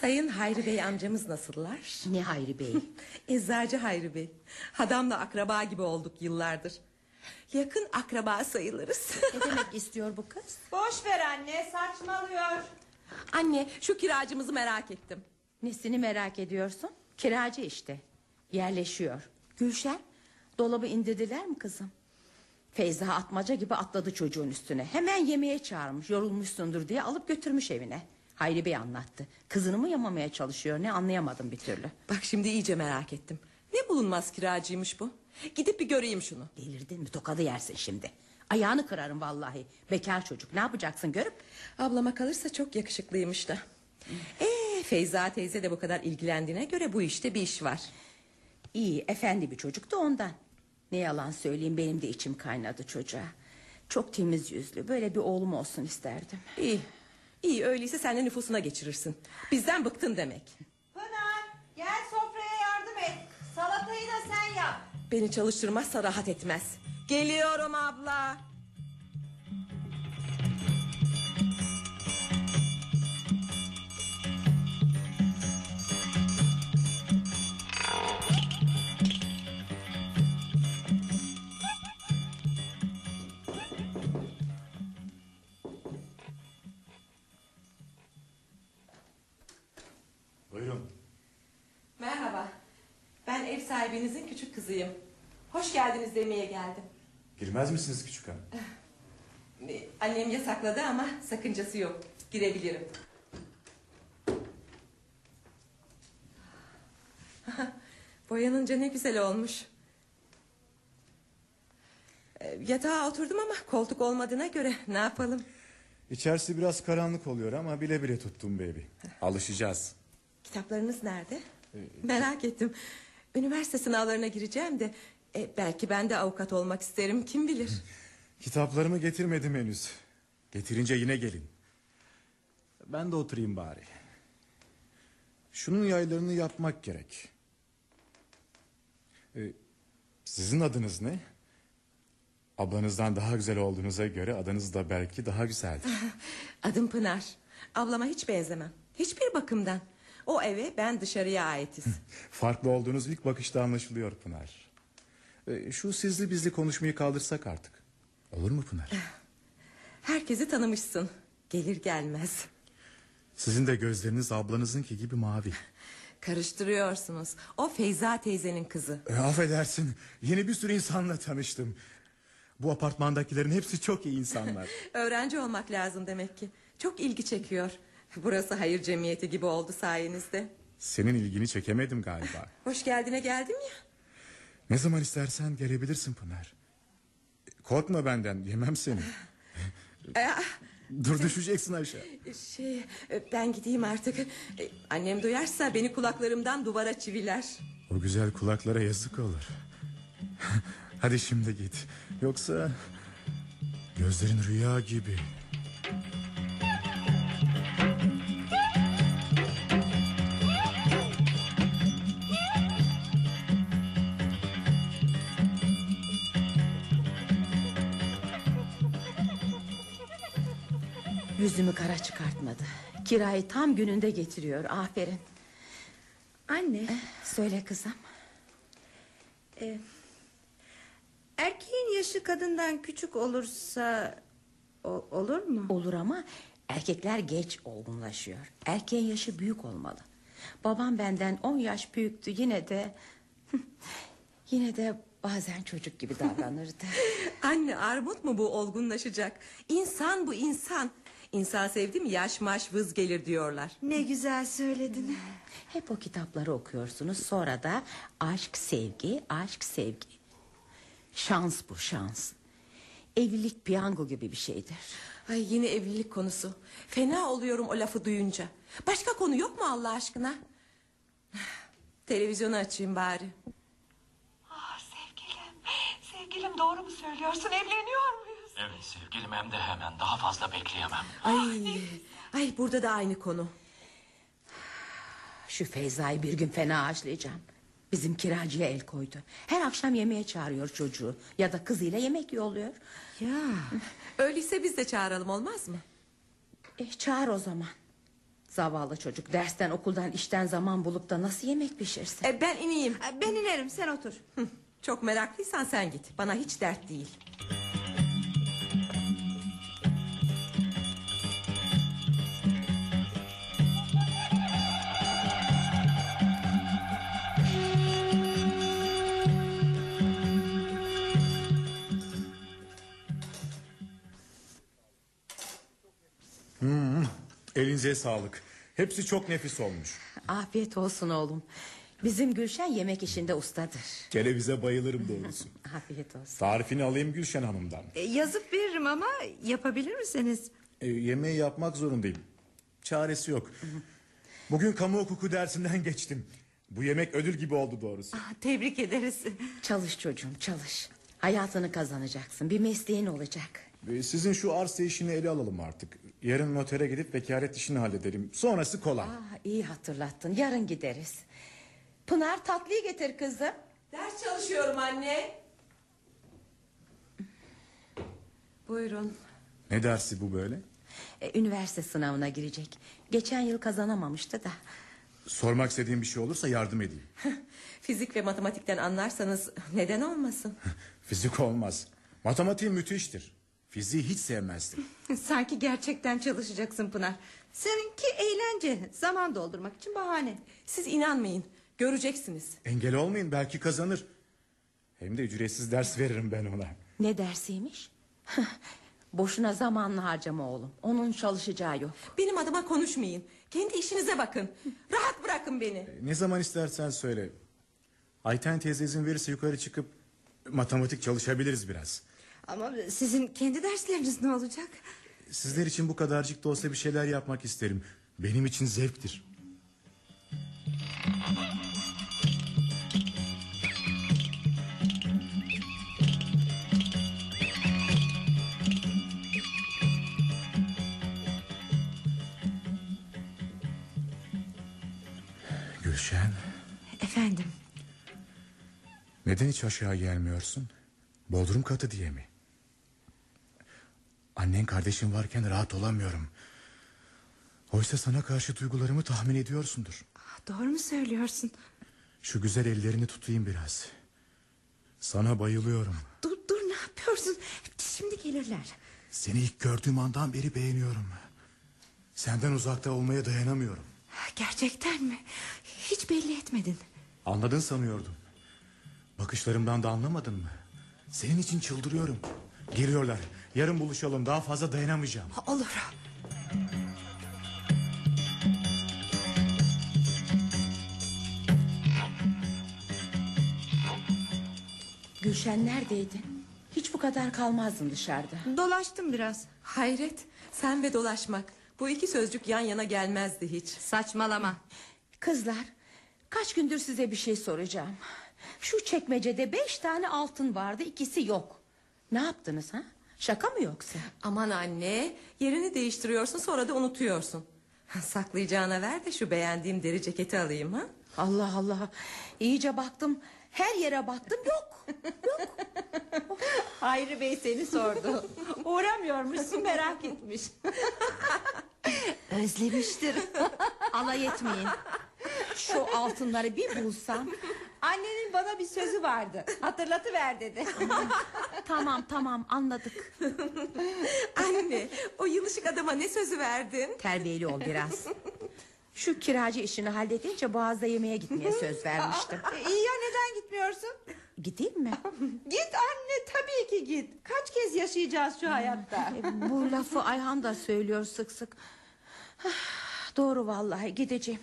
S10: Sayın Hayri Bey amcamız nasıllar?
S7: ne Hayri Bey?
S10: Eczacı Hayri Bey. Adamla akraba gibi olduk yıllardır. Yakın akraba sayılırız.
S6: Ne demek istiyor bu kız?
S7: Boş ver anne saçmalıyor.
S10: Anne şu kiracımızı merak ettim.
S6: Nesini merak ediyorsun? Kiracı işte. Yerleşiyor. Gülşen dolabı indirdiler mi kızım? Feyza atmaca gibi atladı çocuğun üstüne. Hemen yemeğe çağırmış yorulmuşsundur diye alıp götürmüş evine. Hayri Bey anlattı. Kızını mı yamamaya çalışıyor ne anlayamadım bir türlü.
S10: Bak şimdi iyice merak ettim. Ne bulunmaz kiracıymış bu? Gidip bir göreyim şunu.
S6: Delirdin mi tokadı yersin şimdi. Ayağını kırarım vallahi. Bekar çocuk ne yapacaksın görüp?
S10: Ablama kalırsa çok yakışıklıymış da. Ee, Feyza teyze de bu kadar ilgilendiğine göre bu işte bir iş var.
S6: İyi efendi bir çocuk da ondan. Ne yalan söyleyeyim benim de içim kaynadı çocuğa. Çok temiz yüzlü böyle bir oğlum olsun isterdim.
S10: İyi. İyi öyleyse sen de nüfusuna geçirirsin. Bizden bıktın demek.
S7: Pınar gel sofraya yardım et. Salatayı da sen yap.
S10: Beni çalıştırmazsa rahat etmez. Geliyorum abla. Ev sahibinizin küçük kızıyım. Hoş geldiniz demeye geldim.
S8: Girmez misiniz küçük hanım?
S10: Ee, Annem yasakladı ama sakıncası yok. Girebilirim. Boyanınca ne güzel olmuş. Ee, Yatağa oturdum ama koltuk olmadığına göre ne yapalım?
S8: İçerisi biraz karanlık oluyor ama bile bile tuttum baby. Alışacağız.
S10: Kitaplarınız nerede? Merak ettim. Üniversite sınavlarına gireceğim de e, belki ben de avukat olmak isterim kim bilir.
S8: Kitaplarımı getirmedim henüz. Getirince yine gelin. Ben de oturayım bari. Şunun yaylarını yapmak gerek. Ee, sizin adınız ne? Ablanızdan daha güzel olduğunuza göre adınız da belki daha güzeldir.
S10: Adım Pınar. Ablama hiç benzemem. Hiçbir bakımdan. O eve ben dışarıya aitiz.
S8: Farklı olduğunuz ilk bakışta anlaşılıyor Pınar. Ee, şu sizli bizli konuşmayı kaldırsak artık. Olur mu Pınar?
S10: Herkesi tanımışsın. Gelir gelmez.
S8: Sizin de gözleriniz ablanızınki gibi mavi.
S10: Karıştırıyorsunuz. O Feyza teyzenin kızı.
S8: E, affedersin yeni bir sürü insanla tanıştım. Bu apartmandakilerin hepsi çok iyi insanlar.
S10: Öğrenci olmak lazım demek ki. Çok ilgi çekiyor. Burası hayır cemiyeti gibi oldu sayenizde.
S8: Senin ilgini çekemedim galiba.
S10: Hoş geldine geldim ya.
S8: Ne zaman istersen gelebilirsin Pınar. Korkma benden yemem seni. Dur düşeceksin aşağı.
S10: şey ben gideyim artık. Annem duyarsa beni kulaklarımdan duvara çiviler.
S8: O güzel kulaklara yazık olur. Hadi şimdi git. Yoksa gözlerin rüya gibi.
S6: Yüzümü kara çıkartmadı. Kirayı tam gününde getiriyor. Aferin.
S2: Anne
S6: Söyle kızım.
S2: erkeğin yaşı kadından küçük olursa o- olur mu?
S6: Olur ama erkekler geç olgunlaşıyor. Erkeğin yaşı büyük olmalı. Babam benden 10 yaş büyüktü yine de... Yine de bazen çocuk gibi davranırdı.
S10: Anne armut mu bu olgunlaşacak? İnsan bu insan. İnsan sevdi mi yaş maş vız gelir diyorlar.
S2: Ne güzel söyledin.
S6: Hep o kitapları okuyorsunuz. Sonra da aşk, sevgi, aşk, sevgi. Şans bu şans. Evlilik piyango gibi bir şeydir.
S10: Ay yine evlilik konusu. Fena oluyorum o lafı duyunca. Başka konu yok mu Allah aşkına? Televizyonu açayım bari.
S11: Ah sevgilim, sevgilim doğru mu söylüyorsun? Evleniyor muyuz?
S5: Evet sevgilim hem de hemen daha fazla bekleyemem.
S10: Ay, ay burada da aynı konu.
S6: Şu Feyza'yı bir gün fena ağaçlayacağım. Bizim kiracıya el koydu. Her akşam yemeğe çağırıyor çocuğu. Ya da kızıyla yemek yolluyor.
S10: Ya. Öyleyse biz de çağıralım olmaz mı?
S6: E, çağır o zaman. Zavallı çocuk dersten okuldan işten zaman bulup da nasıl yemek pişirsin?
S10: E, ben ineyim.
S2: Ben inerim sen otur.
S10: Çok meraklıysan sen git. Bana hiç dert değil.
S8: Elinize sağlık. Hepsi çok nefis olmuş.
S6: Afiyet olsun oğlum. Bizim Gülşen yemek işinde ustadır.
S8: Kerevize bayılırım doğrusu.
S6: Afiyet olsun.
S8: Tarifini alayım Gülşen Hanım'dan.
S2: E, yazıp veririm ama yapabilir misiniz?
S8: E, yemeği yapmak zorundayım. Çaresi yok. Bugün kamu hukuku dersinden geçtim. Bu yemek ödül gibi oldu doğrusu.
S2: Ah, Tebrik ederiz.
S6: Çalış çocuğum çalış. Hayatını kazanacaksın. Bir mesleğin olacak.
S8: Ee, Sizin şu arsa işini ele alalım artık. Yarın notere gidip vekalet işini halledelim. Sonrası kolay.
S6: Aa, iyi hatırlattın. Yarın gideriz. Pınar tatlıyı getir kızım.
S10: Ders çalışıyorum anne. Buyurun.
S8: Ne dersi bu böyle?
S6: Ee, üniversite sınavına girecek. Geçen yıl kazanamamıştı da.
S8: Sormak istediğim bir şey olursa yardım edeyim.
S10: Fizik ve matematikten anlarsanız neden olmasın?
S8: Fizik olmaz. Matematiğim müthiştir. Fiziği hiç sevmezdim.
S2: Sanki gerçekten çalışacaksın Pınar. Seninki eğlence. Zaman doldurmak için bahane.
S10: Siz inanmayın. Göreceksiniz.
S8: Engel olmayın belki kazanır. Hem de ücretsiz ders veririm ben ona.
S6: Ne dersiymiş? Boşuna zamanını harcama oğlum. Onun çalışacağı yok.
S10: Benim adıma konuşmayın. Kendi işinize bakın. Rahat bırakın beni.
S8: Ne zaman istersen söyle. Ayten teyze izin verirse yukarı çıkıp matematik çalışabiliriz biraz.
S2: Ama sizin kendi dersleriniz ne olacak?
S8: Sizler için bu kadarcık da olsa bir şeyler yapmak isterim. Benim için zevktir. Gülşen,
S2: Efendim
S8: neden hiç aşağı gelmiyorsun? Bodrum katı diye mi? Annen kardeşin varken rahat olamıyorum. Oysa sana karşı duygularımı tahmin ediyorsundur.
S2: doğru mu söylüyorsun?
S8: Şu güzel ellerini tutayım biraz. Sana bayılıyorum.
S2: Dur dur ne yapıyorsun? Şimdi gelirler.
S8: Seni ilk gördüğüm andan beri beğeniyorum. Senden uzakta olmaya dayanamıyorum.
S2: Gerçekten mi? Hiç belli etmedin.
S8: Anladın sanıyordum. Bakışlarımdan da anlamadın mı? Senin için çıldırıyorum. Geliyorlar. Yarın buluşalım. Daha fazla dayanamayacağım.
S2: Olur.
S6: Gülşen neredeydin? Hiç bu kadar kalmazdın dışarıda.
S2: Dolaştım biraz.
S10: Hayret. Sen ve dolaşmak. Bu iki sözcük yan yana gelmezdi hiç.
S2: Saçmalama.
S6: Kızlar kaç gündür size bir şey soracağım. Şu çekmecede beş tane altın vardı ikisi yok. Ne yaptınız ha? Şaka mı yoksa?
S10: Aman anne. Yerini değiştiriyorsun sonra da unutuyorsun. Saklayacağına ver de şu beğendiğim deri ceketi alayım ha.
S6: Allah Allah. İyice baktım. Her yere baktım yok.
S2: Hayri Bey seni sordu. Uğramıyormuşsun merak etmiş.
S7: Özlemiştir.
S2: Alay etmeyin.
S6: Şu altınları bir bulsam.
S2: Annenin bana bir sözü vardı. Hatırlatıver dedi.
S6: Tamam tamam anladık.
S10: Anne o yılışık adama ne sözü verdin?
S6: Terbiyeli ol biraz. Şu kiracı işini halledince Boğaz'da yemeğe gitmeye söz vermiştim.
S2: İyi ya neden gitmiyorsun?
S6: Gideyim mi?
S2: Git anne tabii ki git. Kaç kez yaşayacağız şu hayatta?
S6: E, Bu lafı Ayhan da söylüyor sık sık. Doğru vallahi gideceğim.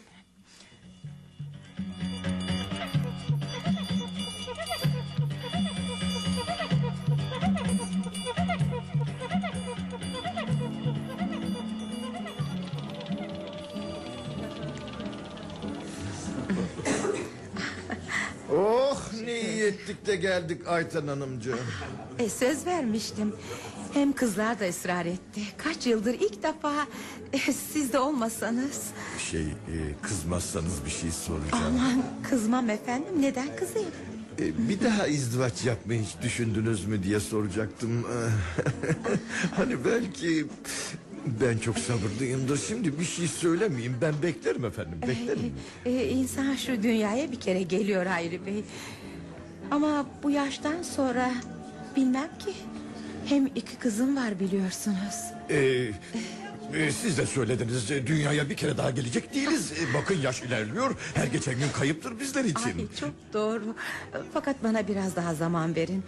S3: Ettik de geldik Ayten Hanımcığım.
S6: E, söz vermiştim. Hem kızlar da ısrar etti. Kaç yıldır ilk defa e, siz de olmasanız.
S3: Şey e, kızmazsanız bir şey soracağım.
S6: Aman kızmam efendim neden kızayım?
S3: E, bir daha izdivaç yapmayı hiç düşündünüz mü diye soracaktım. hani belki ben çok sabırlıyımdır. Şimdi bir şey söylemeyeyim. Ben beklerim efendim. Beklerim.
S6: E, insan şu dünyaya bir kere geliyor Hayri Bey. Ama bu yaştan sonra bilmem ki. Hem iki kızım var biliyorsunuz.
S3: E, e, siz de söylediniz. e, Dünyaya bir kere daha gelecek değiliz. E, bakın yaş ilerliyor. Her geçen gün kayıptır bizler için.
S6: Ay çok doğru. Fakat bana biraz daha zaman verin.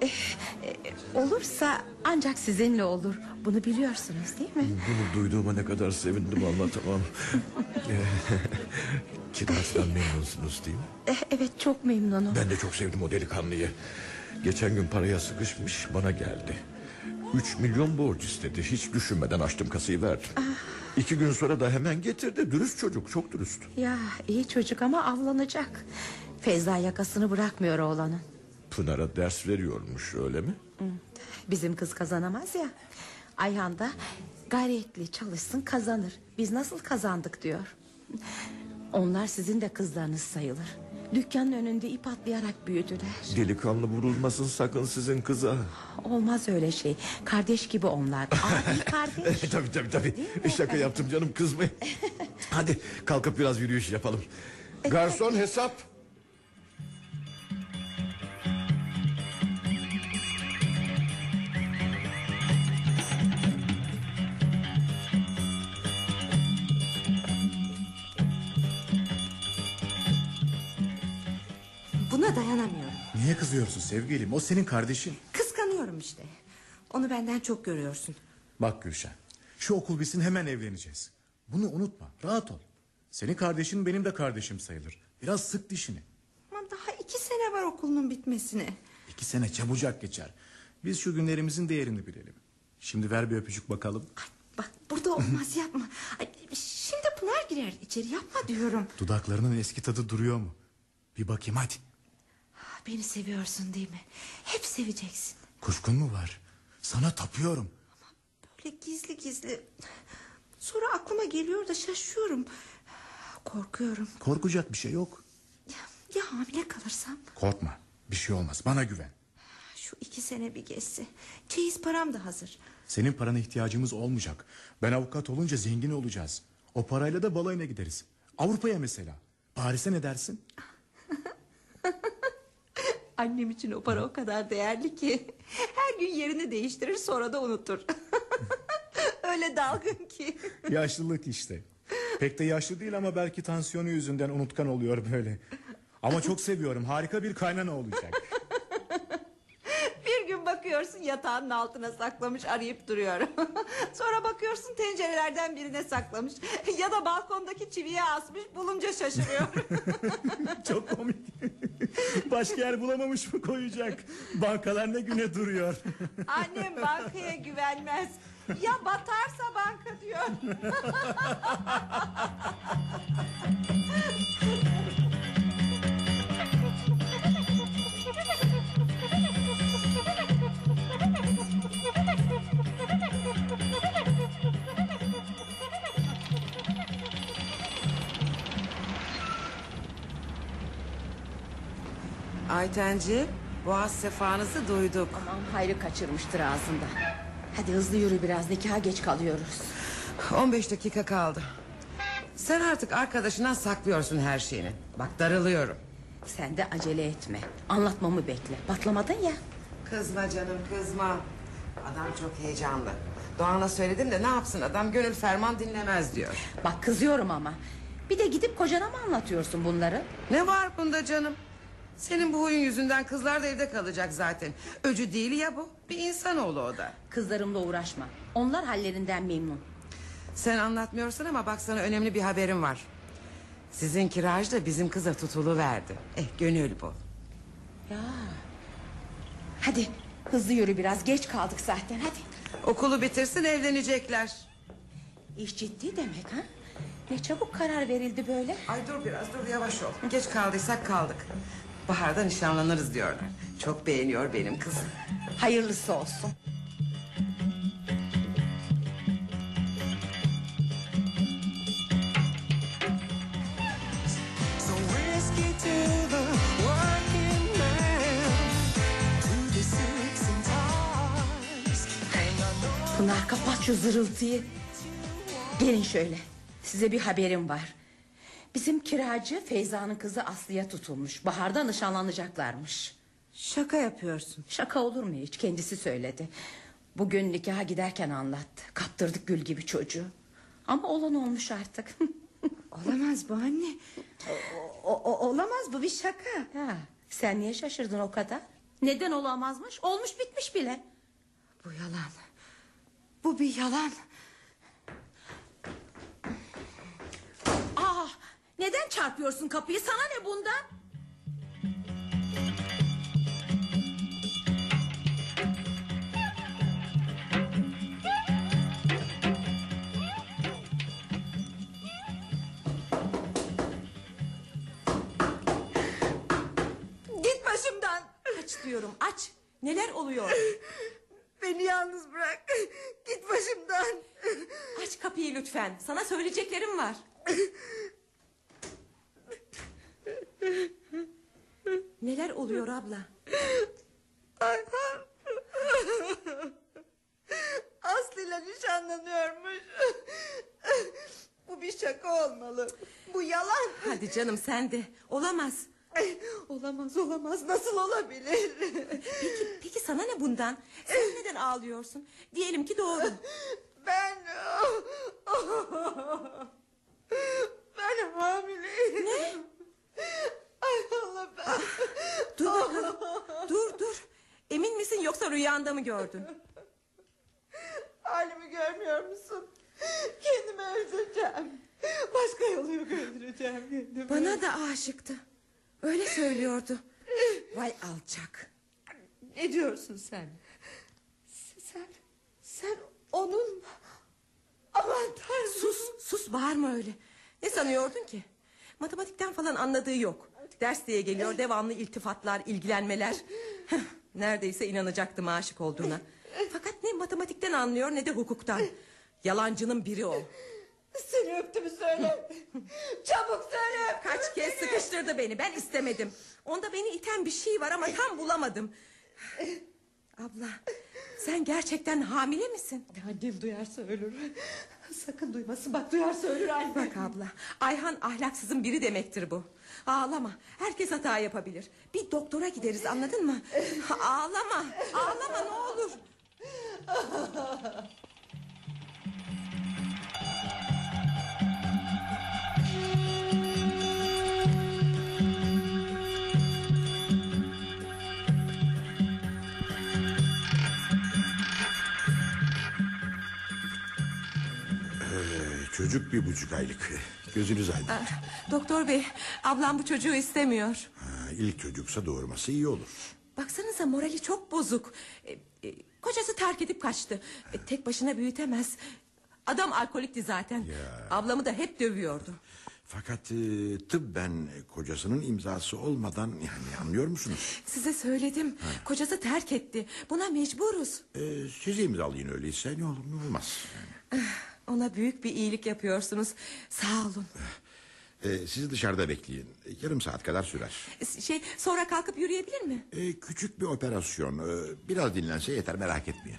S6: Eh, eh, Olursa ancak sizinle olur. Bunu biliyorsunuz değil mi?
S3: Bunu duyduğuma ne kadar sevindim anlatamam. Kirazdan memnunsunuz değil mi?
S6: Eh, Evet çok memnunum.
S3: Ben de çok sevdim o delikanlıyı. Geçen gün paraya sıkışmış bana geldi. Üç milyon borç istedi. Hiç düşünmeden açtım kasayı verdim. İki gün sonra da hemen getirdi. Dürüst çocuk, çok dürüst.
S6: Ya iyi çocuk ama avlanacak. Feyza yakasını bırakmıyor oğlanın.
S3: Pınar'a ders veriyormuş öyle mi?
S6: Bizim kız kazanamaz ya. Ayhan da gayretli çalışsın kazanır. Biz nasıl kazandık diyor. Onlar sizin de kızlarınız sayılır. Dükkanın önünde ip atlayarak büyüdüler.
S3: Delikanlı vurulmasın sakın sizin kıza.
S6: Olmaz öyle şey. Kardeş gibi onlar. Abi kardeş.
S3: tabii tabii tabii. Şaka yaptım canım kızmayın. Hadi kalkıp biraz yürüyüş yapalım. Garson hesap.
S7: Buna dayanamıyorum.
S8: Niye kızıyorsun sevgilim? O senin kardeşin.
S7: Kıskanıyorum işte. Onu benden çok görüyorsun.
S8: Bak Gülşen. Şu okul bitsin hemen evleneceğiz. Bunu unutma. Rahat ol. Senin kardeşin benim de kardeşim sayılır. Biraz sık dişini.
S7: Ama daha iki sene var okulunun bitmesine.
S8: İki sene çabucak geçer. Biz şu günlerimizin değerini bilelim. Şimdi ver bir öpücük bakalım.
S7: Bak burada olmaz yapma. Ay, şimdi Pınar girer içeri yapma diyorum.
S8: Dudaklarının eski tadı duruyor mu? Bir bakayım hadi.
S7: Beni seviyorsun değil mi? Hep seveceksin.
S8: Kuşkun mu var? Sana tapıyorum.
S7: Böyle gizli gizli. Sonra aklıma geliyor da şaşıyorum. Korkuyorum.
S8: Korkacak bir şey yok.
S7: Ya, ya hamile kalırsam?
S8: Korkma. Bir şey olmaz. Bana güven.
S7: Şu iki sene bir geçse. Çeyiz param da hazır.
S8: Senin parana ihtiyacımız olmayacak. Ben avukat olunca zengin olacağız. O parayla da balayına gideriz. Avrupa'ya mesela. Paris'e ne dersin?
S7: Annem için o para o kadar değerli ki. Her gün yerini değiştirir sonra da unutur. Öyle dalgın ki.
S8: Yaşlılık işte. Pek de yaşlı değil ama belki tansiyonu yüzünden unutkan oluyor böyle. Ama çok seviyorum. Harika bir kaynana olacak.
S7: Bakıyorsun yatağının altına saklamış arayıp duruyor. Sonra bakıyorsun tencerelerden birine saklamış. Ya da balkondaki çiviye asmış bulunca şaşırıyor.
S8: çok komik. Başka yer bulamamış mı koyacak? Bankalar ne güne duruyor.
S7: Annem bankaya güvenmez. Ya batarsa banka diyor.
S1: Aytenci boğaz sefanızı duyduk.
S6: Aman hayrı kaçırmıştır ağzında. Hadi hızlı yürü biraz nikaha geç kalıyoruz.
S1: 15 dakika kaldı. Sen artık arkadaşından saklıyorsun her şeyini. Bak darılıyorum.
S6: Sen de acele etme. Anlatmamı bekle. Patlamadın ya.
S1: Kızma canım kızma. Adam çok heyecanlı. Doğan'a söyledim de ne yapsın adam gönül ferman dinlemez diyor.
S6: Bak kızıyorum ama. Bir de gidip kocana mı anlatıyorsun bunları?
S1: Ne var bunda canım? Senin bu huyun yüzünden kızlar da evde kalacak zaten. Öcü değil ya bu. Bir insanoğlu o da.
S6: Kızlarımla uğraşma. Onlar hallerinden memnun.
S1: Sen anlatmıyorsun ama bak sana önemli bir haberim var. Sizin kiracı da bizim kıza tutulu verdi. Eh gönül bu.
S6: Ya. Hadi hızlı yürü biraz. Geç kaldık zaten hadi.
S1: Okulu bitirsin evlenecekler.
S6: İş ciddi demek ha? Ne çabuk karar verildi böyle.
S1: Ay dur biraz dur yavaş ol. Geç kaldıysak kaldık. Baharda nişanlanırız diyorlar. Çok beğeniyor benim kızım.
S6: Hayırlısı olsun. Pınar kapat şu zırıltıyı. Gelin şöyle. Size bir haberim var. Bizim kiracı Feyza'nın kızı Aslı'ya tutulmuş. Baharda nişanlanacaklarmış.
S7: Şaka yapıyorsun.
S6: Şaka olur mu hiç? Kendisi söyledi. Bugün nikaha giderken anlattı. Kaptırdık gül gibi çocuğu. Ama olan olmuş artık.
S7: Olamaz bu anne. O, o- olamaz bu bir şaka.
S6: Ha, sen niye şaşırdın o kadar? Neden olamazmış? Olmuş bitmiş bile.
S7: Bu yalan. Bu bir yalan.
S6: Neden çarpıyorsun kapıyı? Sana ne bundan? Git başımdan.
S10: Aç diyorum aç. Neler oluyor?
S7: Beni yalnız bırak. Git başımdan.
S10: Aç kapıyı lütfen. Sana söyleyeceklerim var. Neler oluyor abla?
S7: Ayhan. Aslı'yla nişanlanıyormuş. Bu bir şaka olmalı. Bu yalan.
S10: Hadi canım sen de. Olamaz.
S7: Olamaz olamaz nasıl olabilir?
S10: Peki, peki sana ne bundan? Sen neden ağlıyorsun? Diyelim ki doğru.
S7: Ben... Ben hamileyim.
S10: Ne?
S7: Ay Allah ben...
S10: Dur bakalım. Dur dur. Emin misin yoksa rüyanda mı gördün?
S7: Halimi görmüyor musun? Kendimi öldüreceğim. Başka yolu yok öldüreceğim kendimi.
S10: Bana da aşıktı. Öyle söylüyordu. Vay alçak.
S7: Ne diyorsun sen? Sen, sen onun... Aman tanrım.
S10: Sus sus bağırma öyle. Ne sanıyordun ki? Matematikten falan anladığı yok. Ders diye geliyor devamlı iltifatlar, ilgilenmeler. Neredeyse inanacaktım aşık olduğuna. Fakat ne matematikten anlıyor ne de hukuktan. Yalancının biri o.
S7: Seni öptüm söyle. Çabuk söyle.
S10: Kaç kez sıkıştırdı beni ben istemedim. Onda beni iten bir şey var ama tam bulamadım. Abla sen gerçekten hamile misin?
S7: Annem duyarsa ölür. Sakın duymasın bak duyarsa ölür anne.
S10: Bak abla Ayhan ahlaksızın biri demektir bu. Ağlama herkes hata yapabilir. Bir doktora gideriz anladın mı? Ağlama ağlama ne olur.
S12: çocuk bir buçuk aylık. Gözünüz aydın.
S10: Ah, Doktor bey ablam bu çocuğu istemiyor.
S12: Ha, ilk çocuksa doğurması iyi olur.
S10: Baksanıza morali çok bozuk. E, e, kocası terk edip kaçtı. E, tek başına büyütemez. Adam alkolikti zaten. Ablamı da hep dövüyordu.
S12: Fakat e, tıbben kocasının imzası olmadan yani anlıyor musunuz?
S10: Size söyledim. Kocası terk etti. Buna mecburuz.
S12: Ee, siz imzalayın öyleyse ne olur ne olmaz.
S10: Ona büyük bir iyilik yapıyorsunuz. Sağ olun.
S12: Ee, siz dışarıda bekleyin. Yarım saat kadar sürer.
S10: Şey sonra kalkıp yürüyebilir mi?
S12: Ee, küçük bir operasyon. Ee, biraz dinlense yeter merak etmeyin.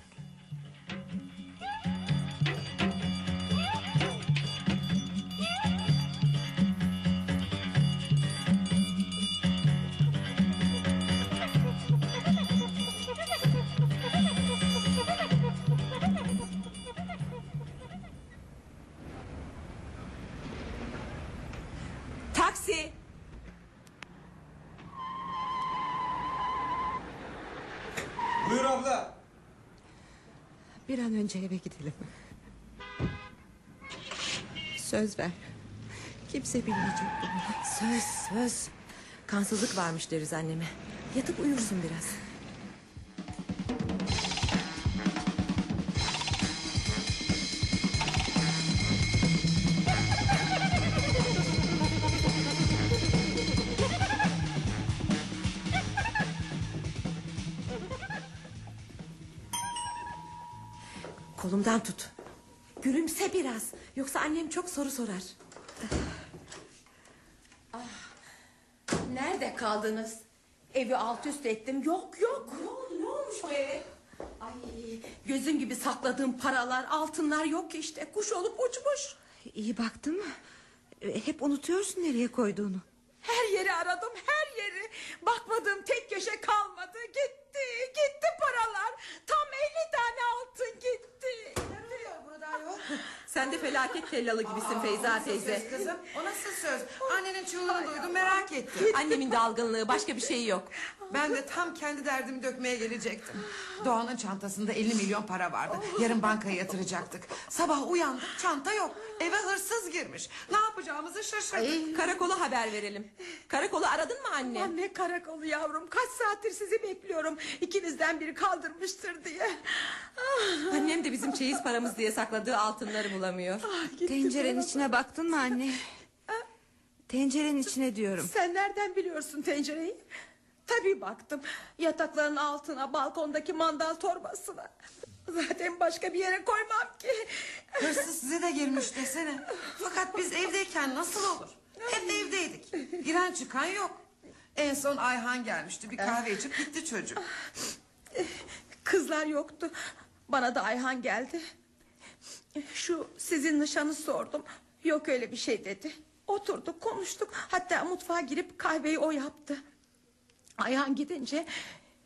S7: An önce eve gidelim. Söz ver. Kimse bilmeyecek bunu.
S10: Söz söz. Kansızlık varmış deriz anneme. Yatıp uyursun biraz. Kolumdan tut. Gülümse biraz. Yoksa annem çok soru sorar.
S6: Nerede kaldınız? Evi alt üst ettim. Yok yok.
S10: Ne olmuş bu eve?
S6: Ay, gözüm gibi sakladığım paralar, altınlar yok ki işte. Kuş olup uçmuş.
S13: İyi baktın mı? E, Hep unutuyorsun nereye koyduğunu.
S6: Her yeri aradım, her yeri. Bakmadığım tek köşe kalmadı. Gitti, gitti paralar. Tam 50 tane altın gitti.
S10: Sen de felaket tellalı gibisin Feyza teyze.
S1: Kızım o nasıl söz? Annenin çığlığını duydum merak ettim.
S10: Annemin dalgınlığı başka bir şey yok.
S1: Ben de tam kendi derdimi dökmeye gelecektim. Doğan'ın çantasında 50 milyon para vardı. Yarın bankaya yatıracaktık. Sabah uyandık çanta yok. Eve hırsız girmiş. Ne yapacağımızı şaşırdık.
S10: Karakola haber verelim. Karakolu aradın mı anne?
S6: Anne karakolu yavrum. Kaç saattir sizi bekliyorum. İkinizden biri kaldırmıştır diye. Ah,
S10: Annem de bizim çeyiz paramız diye sakladığı altınları bulamıyor.
S13: Tencerenin içine baktın mı anne? Tencerenin içine diyorum.
S6: Sen nereden biliyorsun tencereyi? Tabii baktım. Yatakların altına, balkondaki mandal torbasına. Zaten başka bir yere koymam ki.
S1: Hırsız size de girmiş desene. Fakat biz evdeyken nasıl olur? Hep evdeydik. Giren çıkan yok. En son Ayhan gelmişti. Bir kahve içip gitti çocuk.
S6: Kızlar yoktu. Bana da Ayhan geldi. Şu sizin nişanı sordum. Yok öyle bir şey dedi. Oturduk konuştuk. Hatta mutfağa girip kahveyi o yaptı. Ayhan gidince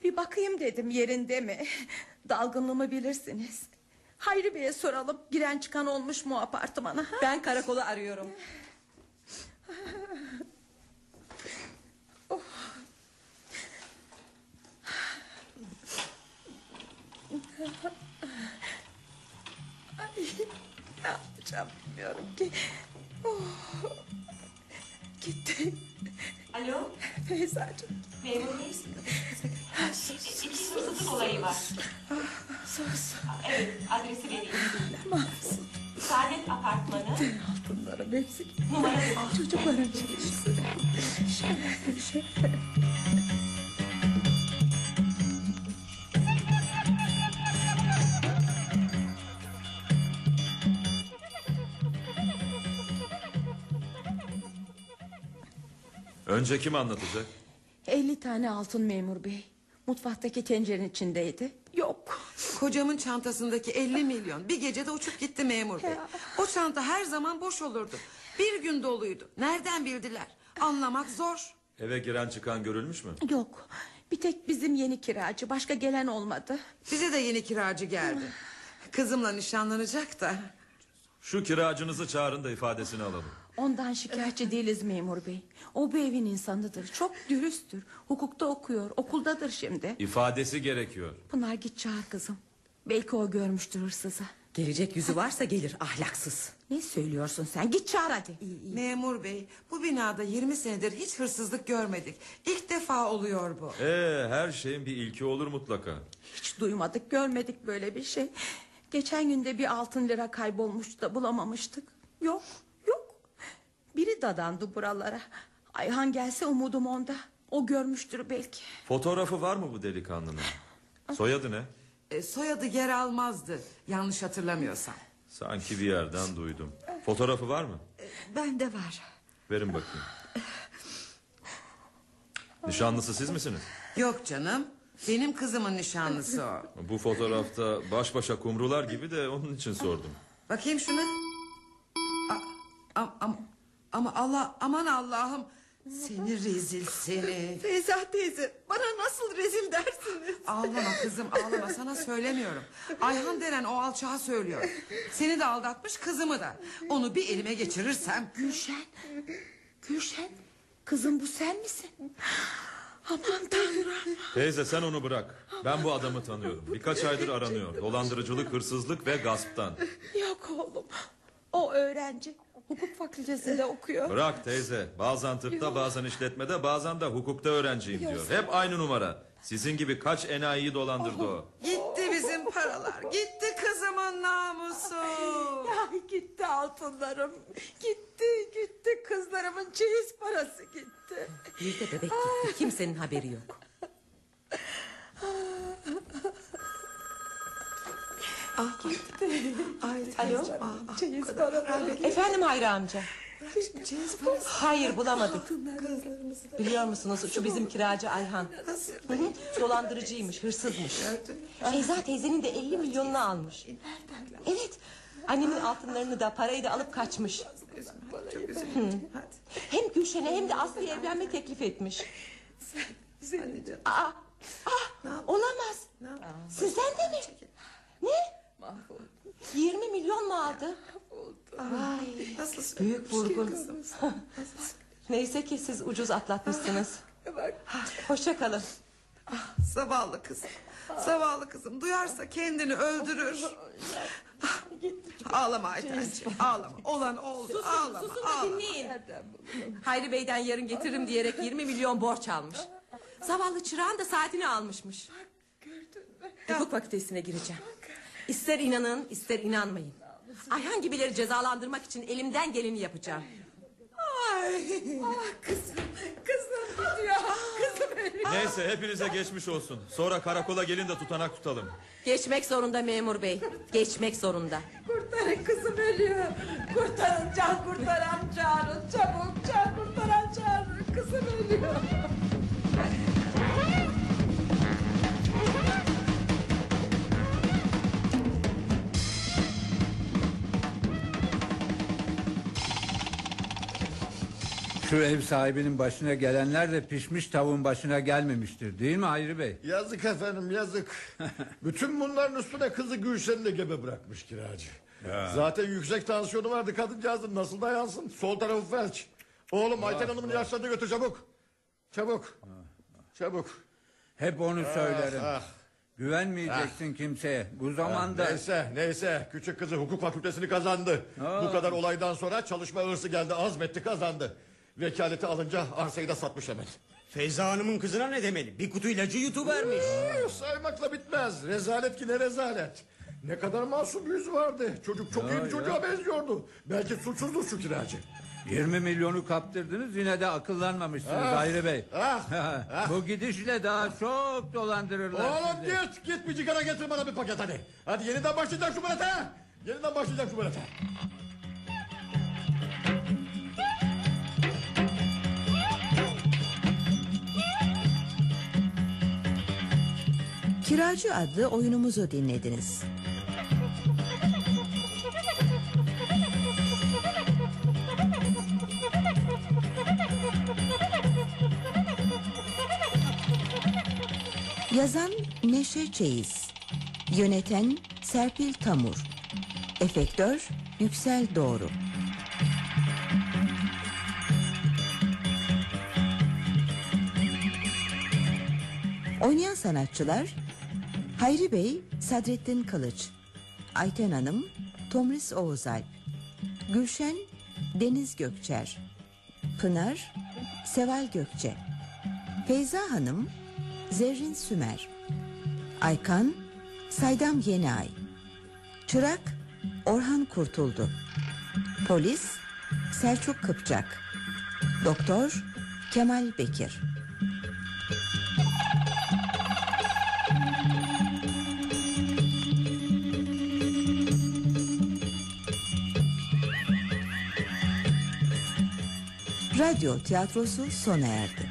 S6: bir bakayım dedim yerinde mi? Dalgınlığımı bilirsiniz. Hayri Bey'e soralım. Giren çıkan olmuş mu apartmana? ha?
S10: Ben karakolu arıyorum.
S6: Ay, ne yapacağım bilmiyorum ki. Oh. Gitti.
S11: Alo?
S6: Feyzacığım.
S11: Memur Bey. Bir hırsızlık olayı var.
S6: Sus.
S11: Evet, adresi vereyim.
S6: Mahsus.
S11: Saadet Apartmanı.
S6: Altınlarım hepsi.
S11: Numara
S6: Çocuklarım çalışsın. Şöyle, şöyle.
S14: Önce kim anlatacak?
S6: 50 tane altın memur bey. Mutfaktaki tencerenin içindeydi. Yok.
S1: Kocamın çantasındaki 50 milyon bir gecede uçup gitti memur bey.
S6: Ya.
S1: O çanta her zaman boş olurdu. Bir gün doluydu. Nereden bildiler? Anlamak zor.
S14: Eve giren çıkan görülmüş mü?
S6: Yok. Bir tek bizim yeni kiracı. Başka gelen olmadı.
S1: Bize de yeni kiracı geldi. Kızımla nişanlanacak da.
S14: Şu kiracınızı çağırın da ifadesini alalım.
S6: Ondan şikayetçi değiliz memur bey. O bu evin insanıdır. Çok dürüsttür. Hukukta okuyor. Okuldadır şimdi.
S14: İfadesi gerekiyor.
S6: Pınar git çağır kızım. Belki o görmüştür hırsızı.
S10: Gelecek yüzü varsa gelir ahlaksız.
S6: Ne söylüyorsun sen? Git çağır hadi.
S1: Memur bey bu binada 20 senedir hiç hırsızlık görmedik. İlk defa oluyor bu.
S14: Ee, her şeyin bir ilki olur mutlaka.
S6: Hiç duymadık görmedik böyle bir şey. Geçen günde bir altın lira kaybolmuş da bulamamıştık. Yok. Biri dadandı buralara. Ayhan gelse umudum onda. O görmüştür belki.
S14: Fotoğrafı var mı bu delikanlının? Soyadı ne?
S1: E, soyadı yer almazdı. Yanlış hatırlamıyorsam.
S14: Sanki bir yerden duydum. Fotoğrafı var mı?
S7: Bende var.
S14: Verin bakayım. Nişanlısı siz misiniz?
S1: Yok canım. Benim kızımın nişanlısı o.
S14: Bu fotoğrafta baş başa kumrular gibi de onun için sordum.
S1: Bakayım şuna. A- am- am- ama Allah aman Allah'ım. Seni rezil seni.
S2: Feyza teyze bana nasıl rezil dersiniz?
S1: Ağlama kızım ağlama sana söylemiyorum. Ayhan denen o alçağı söylüyor. Seni de aldatmış kızımı da. Onu bir elime geçirirsem.
S6: Gülşen. Gülşen. Kızım bu sen misin? Aman tanrım.
S14: Teyze sen onu bırak. Ben bu adamı tanıyorum. Birkaç aydır aranıyor. Dolandırıcılık, hırsızlık ve gasptan.
S6: Yok oğlum. O öğrenci. Hukuk fakültesinde okuyor.
S14: Bırak teyze. Bazen tıpta, bazen işletmede, bazen de hukukta öğrenciyim diyor. Hep aynı numara. Sizin gibi kaç enayiyi dolandırdı o.
S1: Gitti bizim paralar. Gitti kızımın namusu.
S6: Ya gitti altınlarım. Gitti gitti kızlarımın çeyiz parası gitti.
S10: Bir de bebek gitti. Kimsenin haberi yok. Alo.
S6: Çeyiz paraları.
S10: Efendim Hayri amca. Hayır bulamadık. Biliyor musunuz şu bizim kiracı Ayhan. Hı hı, Dolandırıcıymış, hırsızmış. Feyza teyzenin de 50 milyonunu almış. Evet. Annemin altınlarını da parayı da alıp kaçmış. Hı. Hem Gülşen'e hem de Aslı'ya evlenme teklif etmiş. Aa, ah, olamaz. Sizden de mi? Ne? 20 milyon mu aldı? Ay, büyük vurgun. Neyse ki siz ucuz atlatmışsınız. Hoşça kalın.
S1: Zavallı kızım. Zavallı kızım. Duyarsa kendini öldürür. Ağlama Aytenciğim. Ağlama. Olan oldu. Ağlama.
S10: Susun da
S1: ağlama.
S10: dinleyin. Hayri Bey'den yarın getiririm diyerek 20 milyon borç almış. Zavallı çırağın da saatini almışmış. Hukuk fakültesine gireceğim. İster inanın ister inanmayın. Ayhan gibileri cezalandırmak için elimden geleni yapacağım.
S6: Ay. Ah kızım. Kızım gidiyor. Kızım ölüyor.
S14: Neyse hepinize geçmiş olsun. Sonra karakola gelin de tutanak tutalım.
S10: Geçmek zorunda memur bey. Geçmek zorunda.
S6: Kurtarın kızım ölüyor. Kurtarın can kurtaran çağırın. Çabuk can kurtaran çağırın. Kızım ölüyor.
S15: Şu ev sahibinin başına gelenler de pişmiş tavuğun başına gelmemiştir değil mi Hayri Bey?
S3: Yazık efendim yazık. Bütün bunların üstüne kızı Gülşen'i de gebe bırakmış kiracı.
S15: Ya.
S3: Zaten yüksek tansiyonu vardı kadıncağızın nasıl dayansın? Sol tarafı felç. Oğlum Ayten Hanım'ın ilaçlarını götür çabuk. Çabuk. Çabuk.
S15: Hep onu
S3: Ah,
S15: söylerim.
S3: ah.
S15: Güvenmeyeceksin kimseye. Bu zamanda...
S3: Ha, neyse neyse küçük kızı hukuk fakültesini kazandı.
S15: Aa.
S3: Bu kadar olaydan sonra çalışma hırsı geldi azmetti kazandı. Vekaleti alınca arsayı da satmış hemen.
S4: Feyza Hanım'ın kızına ne demeli? Bir kutu ilacı yutuvermiş.
S3: Ee, saymakla bitmez. Rezalet ki ne rezalet. Ne kadar masum bir yüzü vardı. Çocuk çok
S15: Ya,
S3: iyi bir
S15: ya.
S3: çocuğa benziyordu. Belki suçsuzdur şu kiracı.
S15: 20 milyonu kaptırdınız yine de akıllanmamışsınız
S3: Ah,
S15: Hayri Bey.
S3: ah, ah.
S15: Bu gidişle daha çok dolandırırlar
S3: Oğlum
S15: sizi.
S3: git git bir cigara getir bana bir paket hadi. Hadi yeniden başlayacak şu balete. Yeniden başlayacak şu balete.
S16: Kiracı adlı oyunumuzu dinlediniz. Yazan Neşe Çeyiz. Yöneten Serpil Tamur. Efektör Yüksel Doğru. Oynayan sanatçılar Hayri Bey Sadrettin Kılıç Ayten Hanım Tomris Oğuzalp Gülşen Deniz Gökçer Pınar Seval Gökçe Feyza Hanım Zerrin Sümer Aykan Saydam Yeniay Çırak Orhan Kurtuldu Polis Selçuk Kıpçak Doktor Kemal Bekir Radyo tiyatrosu sona erdi.